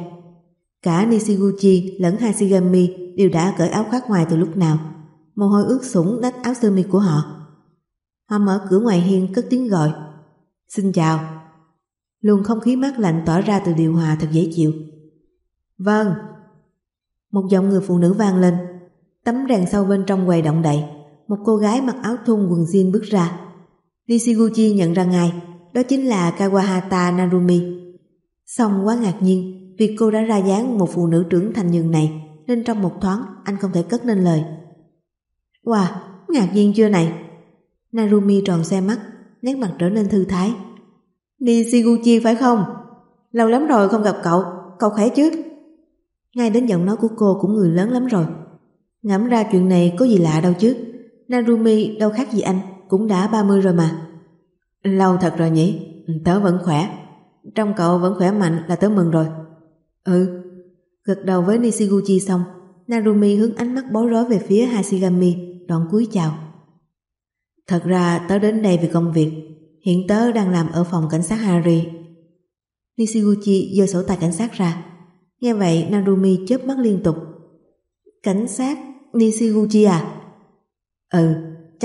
Cả Nishiguchi lẫn Hashigami đều đã cởi áo khoác ngoài từ lúc nào. Mồ hôi ướt sũng đách áo sơ mi của họ. Họ mở cửa ngoài hiên cất tiếng gọi. Xin chào. Luồng không khí mát lạnh tỏa ra từ điều hòa thật dễ chịu. Vâng. Một giọng người phụ nữ vang lên. Tấm rèn sâu bên trong quầy động đậy. Một cô gái mặc áo thun quần jean bước ra. Nishiguchi nhận ra ngay, đó chính là Kawahata Narumi. Xong quá ngạc nhiên vì cô đã ra dáng một phụ nữ trưởng thành nhường này nên trong một thoáng anh không thể cất nên lời. Wow, ngạc nhiên chưa này? Narumi tròn xe mắt, nét mặt trở nên thư thái. Nishiguchi phải không? Lâu lắm rồi không gặp cậu, cậu khỏe chứ? Ngay đến giọng nói của cô cũng người lớn lắm rồi. Ngẫm ra chuyện này có gì lạ đâu chứ. Narumi đâu khác gì anh, cũng đã 30 rồi mà. Lâu thật rồi nhỉ, tớ vẫn khỏe. Trong cậu vẫn khỏe mạnh là tớ mừng rồi. Ừ. Gật đầu với Nishiguchi xong, Narumi hướng ánh mắt bối rối về phía Hashigami, đoạn cúi chào. Thật ra tớ đến đây vì công việc, hiện tớ đang làm ở phòng cảnh sát Harry. Nishiguchi giơ sổ tay cảnh sát ra. Nghe vậy Narumi chớp mắt liên tục. Cảnh sát Nishiguchi à? Ừ,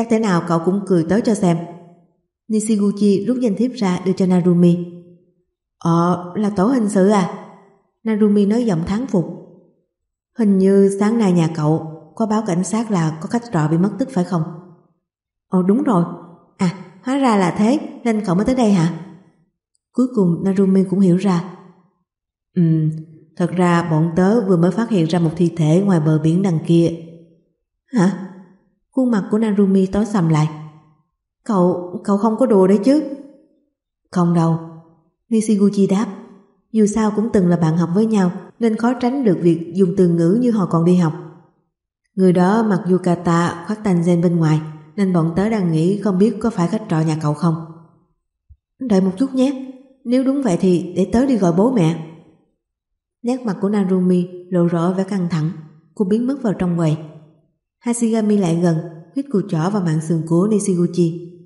chắc thế nào cậu cũng cười tới cho xem. Nishiguchi rút danh thiếp ra đưa cho Narumi. Ờ, là tổ hình sự à? Narumi nói giọng thán phục. Hình như sáng nay nhà cậu có báo cảnh sát là có khách trọ bị mất tích phải không? Ồ đúng rồi. À, hóa ra là thế nên cậu mới tới đây hả? Cuối cùng Narumi cũng hiểu ra. Ừ, thật ra bọn tớ vừa mới phát hiện ra một thi thể ngoài bờ biển đằng kia. Hả? Khuôn mặt của Narumi tối sầm lại. Cậu, cậu không có đùa đấy chứ? Không đâu. Nishiguchi đáp. Dù sao cũng từng là bạn học với nhau nên khó tránh được việc dùng từ ngữ như họ còn đi học. Người đó mặc yukata khoác tanh gen bên ngoài nên bọn tớ đang nghĩ không biết có phải khách trọ nhà cậu không. Đợi một chút nhé, nếu đúng vậy thì để tớ đi gọi bố mẹ. Nét mặt của Narumi lộ rõ vẻ căng thẳng, cô biến mất vào trong quầy. Hashigami lại gần, huyết cù chỏ vào mạng sườn của Nishiguchi.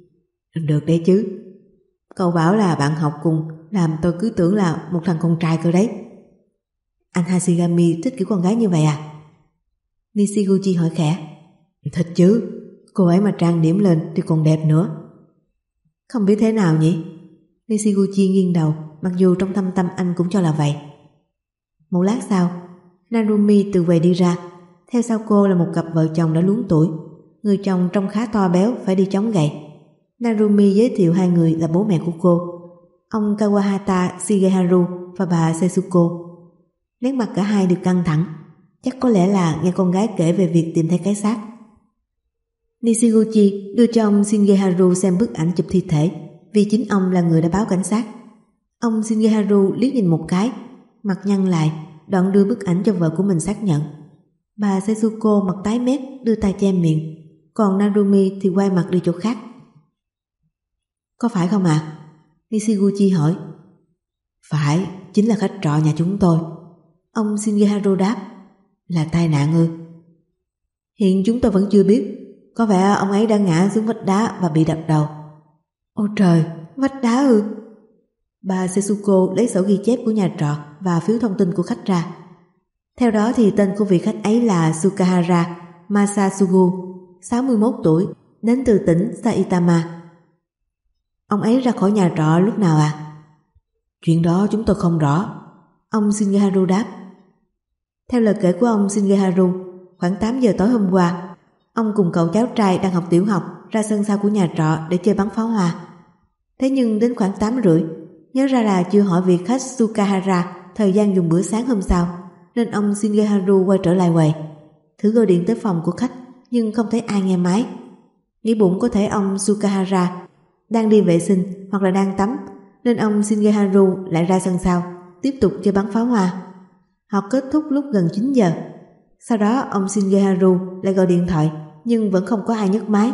Được đấy chứ. Cậu bảo là bạn học cùng làm tôi cứ tưởng là một thằng con trai cơ đấy. Anh Hashigami thích kiểu con gái như vậy à? Nishiguchi hỏi khẽ. Thích chứ, cô ấy mà trang điểm lên thì còn đẹp nữa. Không biết thế nào nhỉ? Nishiguchi nghiêng đầu, mặc dù trong thâm tâm anh cũng cho là vậy. Một lát sau, Narumi từ về đi ra, theo sau cô là một cặp vợ chồng đã luống tuổi. Người chồng trông khá to béo phải đi chống gậy. Narumi giới thiệu hai người là bố mẹ của cô, ông Kawahata Shigeharu và bà Setsuko. Nét mặt cả hai đều căng thẳng, chắc có lẽ là nghe con gái kể về việc tìm thấy cái xác. Nishiguchi đưa cho ông Shigeharu xem bức ảnh chụp thi thể vì chính ông là người đã báo cảnh sát. Ông Shigeharu liếc nhìn một cái, mặt nhăn lại, đoạn đưa bức ảnh cho vợ của mình xác nhận. Bà Sezuko mặt tái mét đưa tay che miệng, còn Narumi thì quay mặt đi chỗ khác. Có phải không ạ? À? Nishiguchi hỏi. Phải, chính là khách trọ nhà chúng tôi. Ông Shingeharu đáp. Là tai nạn ư? Hiện chúng tôi vẫn chưa biết. Có vẻ ông ấy đang ngã xuống vách đá và bị đập đầu. Ôi trời, vách đá ư? Bà Setsuko lấy sổ ghi chép của nhà trọ và phiếu thông tin của khách ra. Theo đó thì tên của vị khách ấy là Sukahara Masasugu, 61 tuổi, đến từ tỉnh Saitama. Ông ấy ra khỏi nhà trọ lúc nào à? Chuyện đó chúng tôi không rõ. Ông Shingeharu đáp. Theo lời kể của ông Shingeharu, khoảng 8 giờ tối hôm qua, ông cùng cậu cháu trai đang học tiểu học ra sân sau của nhà trọ để chơi bắn pháo hoa. Thế nhưng đến khoảng 8 rưỡi, nhớ ra là chưa hỏi vị khách Sukahara thời gian dùng bữa sáng hôm sau, nên ông Shingeharu quay trở lại quầy. Thử gọi điện tới phòng của khách, nhưng không thấy ai nghe máy. Nghĩ bụng có thể ông Sukahara đang đi vệ sinh hoặc là đang tắm, nên ông Shingeharu lại ra sân sau, tiếp tục chơi bắn pháo hoa. Họ kết thúc lúc gần 9 giờ. Sau đó ông Shingeharu lại gọi điện thoại, nhưng vẫn không có ai nhấc máy.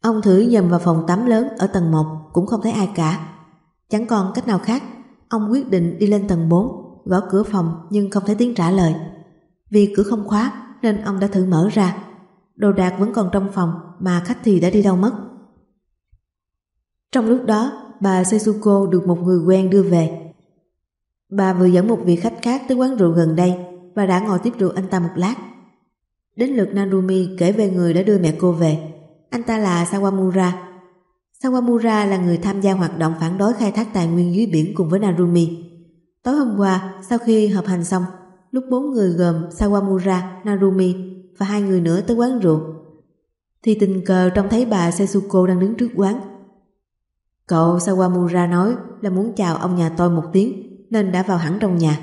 Ông thử nhầm vào phòng tắm lớn ở tầng 1 cũng không thấy ai cả. Chẳng còn cách nào khác, ông quyết định đi lên tầng 4, gõ cửa phòng nhưng không thấy tiếng trả lời. Vì cửa không khóa nên ông đã thử mở ra. Đồ đạc vẫn còn trong phòng mà khách thì đã đi đâu mất. Trong lúc đó, bà Seisuko được một người quen đưa về. Bà vừa dẫn một vị khách khác tới quán rượu gần đây và đã ngồi tiếp rượu anh ta một lát. Đến lượt Narumi kể về người đã đưa mẹ cô về. Anh ta là Sawamura. Sawamura là người tham gia hoạt động phản đối khai thác tài nguyên dưới biển cùng với Narumi. Tối hôm qua, sau khi hợp hành xong, lúc bốn người gồm Sawamura, Narumi và hai người nữa tới quán rượu, thì tình cờ trông thấy bà Setsuko đang đứng trước quán. Cậu Sawamura nói là muốn chào ông nhà tôi một tiếng nên đã vào hẳn trong nhà.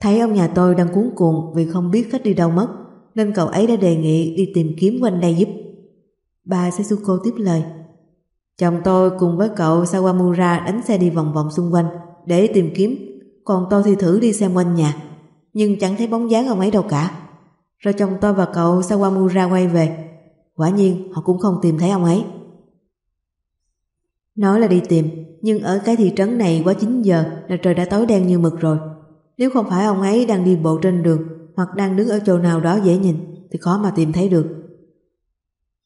Thấy ông nhà tôi đang cuốn cuồng vì không biết khách đi đâu mất nên cậu ấy đã đề nghị đi tìm kiếm quanh đây giúp. Bà Setsuko tiếp lời Chồng tôi cùng với cậu Sawamura đánh xe đi vòng vòng xung quanh để tìm kiếm còn tôi thì thử đi xem quanh nhà nhưng chẳng thấy bóng dáng ông ấy đâu cả. Rồi chồng tôi và cậu Sawamura quay về quả nhiên, họ cũng không tìm thấy ông ấy. Nói là đi tìm, nhưng ở cái thị trấn này quá 9 giờ, là trời đã tối đen như mực rồi. Nếu không phải ông ấy đang đi bộ trên đường, hoặc đang đứng ở chỗ nào đó dễ nhìn, thì khó mà tìm thấy được.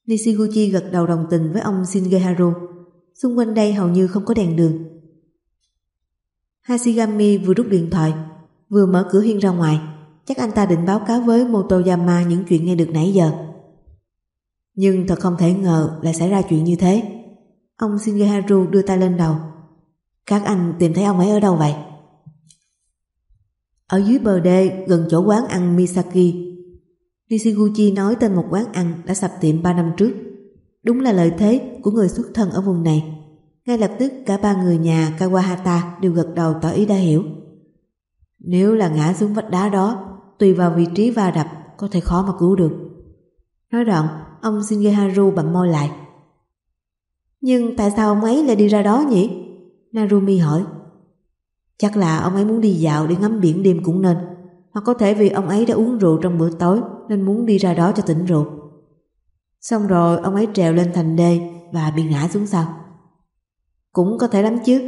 Nishiguchi gật đầu đồng tình với ông Shingeharu. Xung quanh đây hầu như không có đèn đường. Hashigami vừa rút điện thoại, vừa mở cửa hiên ra ngoài. Chắc anh ta định báo cáo với Motoyama những chuyện nghe được nãy giờ. Nhưng thật không thể ngờ lại xảy ra chuyện như thế. Ông Shigeharu đưa tay lên đầu. Các anh tìm thấy ông ấy ở đâu vậy? Ở dưới bờ đê gần chỗ quán ăn Misaki Nishiguchi nói tên một quán ăn đã sập tiệm 3 năm trước. Đúng là lợi thế của người xuất thân ở vùng này. Ngay lập tức cả ba người nhà Kawahata đều gật đầu tỏ ý đã hiểu. Nếu là ngã xuống vách đá đó, tùy vào vị trí va đập có thể khó mà cứu được. Nói đoạn, ông Shingeharu bậm môi lại. Nhưng tại sao ông ấy lại đi ra đó nhỉ? Narumi hỏi. Chắc là ông ấy muốn đi dạo để ngắm biển đêm cũng nên. Hoặc có thể vì ông ấy đã uống rượu trong bữa tối nên muốn đi ra đó cho tỉnh rượu. Xong rồi ông ấy trèo lên thành đê và bị ngã xuống sau. Cũng có thể lắm chứ.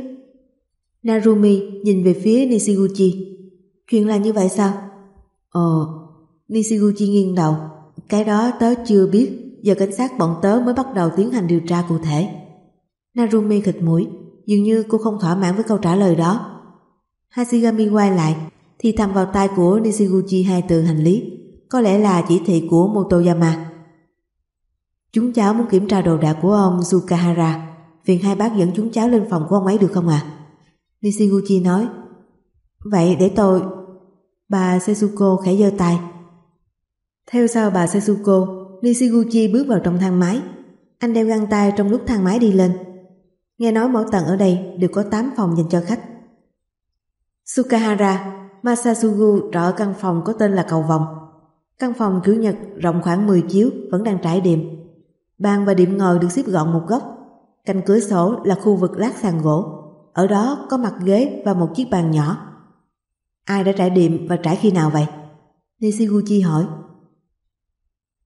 Narumi nhìn về phía Nishiguchi. Chuyện là như vậy sao? Ờ, Nishiguchi nghiêng đầu. Cái đó tớ chưa biết, giờ cảnh sát bọn tớ mới bắt đầu tiến hành điều tra cụ thể. Narumi khịt mũi, dường như cô không thỏa mãn với câu trả lời đó. Hashigami quay lại, thì thầm vào tai của Nishiguchi hai từ hành lý, có lẽ là chỉ thị của Motoyama. Chúng cháu muốn kiểm tra đồ đạc của ông Sukahara, phiền hai bác dẫn chúng cháu lên phòng của ông ấy được không ạ? À? Nishiguchi nói, Vậy để tôi... Bà Setsuko khẽ giơ tay. Theo sau bà Setsuko, Nishiguchi bước vào trong thang máy. Anh đeo găng tay trong lúc thang máy đi lên. Nghe nói mỗi tầng ở đây đều có 8 phòng dành cho khách. Sukahara, Masasugu trọ căn phòng có tên là cầu vòng. Căn phòng kiểu Nhật rộng khoảng 10 chiếu vẫn đang trải đệm. Bàn và điểm ngồi được xếp gọn một góc. Cạnh cửa sổ là khu vực lát sàn gỗ. Ở đó có mặt ghế và một chiếc bàn nhỏ. Ai đã trải điểm và trải khi nào vậy? Nishiguchi hỏi.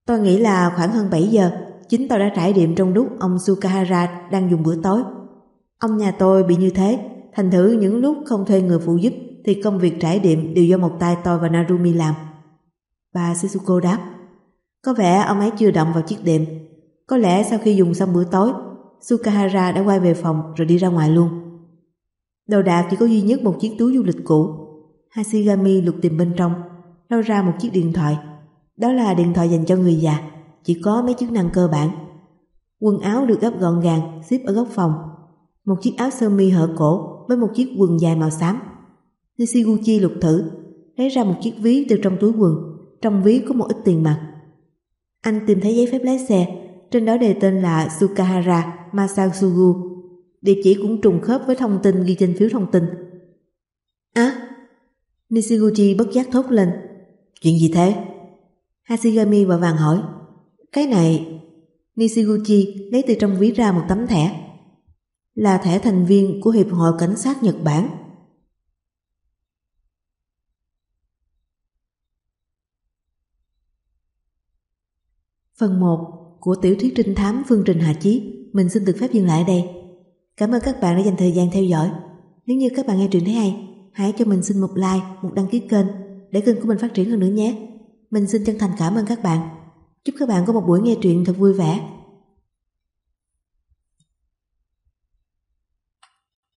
Tôi nghĩ là khoảng hơn 7 giờ, chính tôi đã trải điểm trong lúc ông Sukahara đang dùng bữa tối. Ông nhà tôi bị như thế, thành thử những lúc không thuê người phụ giúp thì công việc trải điểm đều do một tay tôi và Narumi làm. Bà Shizuko đáp, có vẻ ông ấy chưa động vào chiếc đệm. Có lẽ sau khi dùng xong bữa tối, Sukahara đã quay về phòng rồi đi ra ngoài luôn. Đồ đạc chỉ có duy nhất một chiếc túi du lịch cũ. Hashigami lục tìm bên trong, lau ra một chiếc điện thoại đó là điện thoại dành cho người già, chỉ có mấy chức năng cơ bản. Quần áo được gấp gọn gàng, xếp ở góc phòng. Một chiếc áo sơ mi hở cổ với một chiếc quần dài màu xám. Nishiguchi lục thử, lấy ra một chiếc ví từ trong túi quần. Trong ví có một ít tiền mặt. Anh tìm thấy giấy phép lái xe, trên đó đề tên là Sukahara Masasugu. Địa chỉ cũng trùng khớp với thông tin ghi trên phiếu thông tin. Á! Nishiguchi bất giác thốt lên. Chuyện gì thế? Hashigami vội vàng hỏi Cái này, Nishiguchi lấy từ trong ví ra một tấm thẻ Là thẻ thành viên của Hiệp hội Cảnh sát Nhật Bản Phần 1 của tiểu thuyết trinh thám Phương Trình Hà Chí mình xin được phép dừng lại đây. Cảm ơn các bạn đã dành thời gian theo dõi. Nếu như các bạn nghe truyện thấy hay, hãy cho mình xin một like, một đăng ký kênh để kênh của mình phát triển hơn nữa nhé. Mình xin chân thành cảm ơn các bạn. Chúc các bạn có một buổi nghe truyện thật vui vẻ.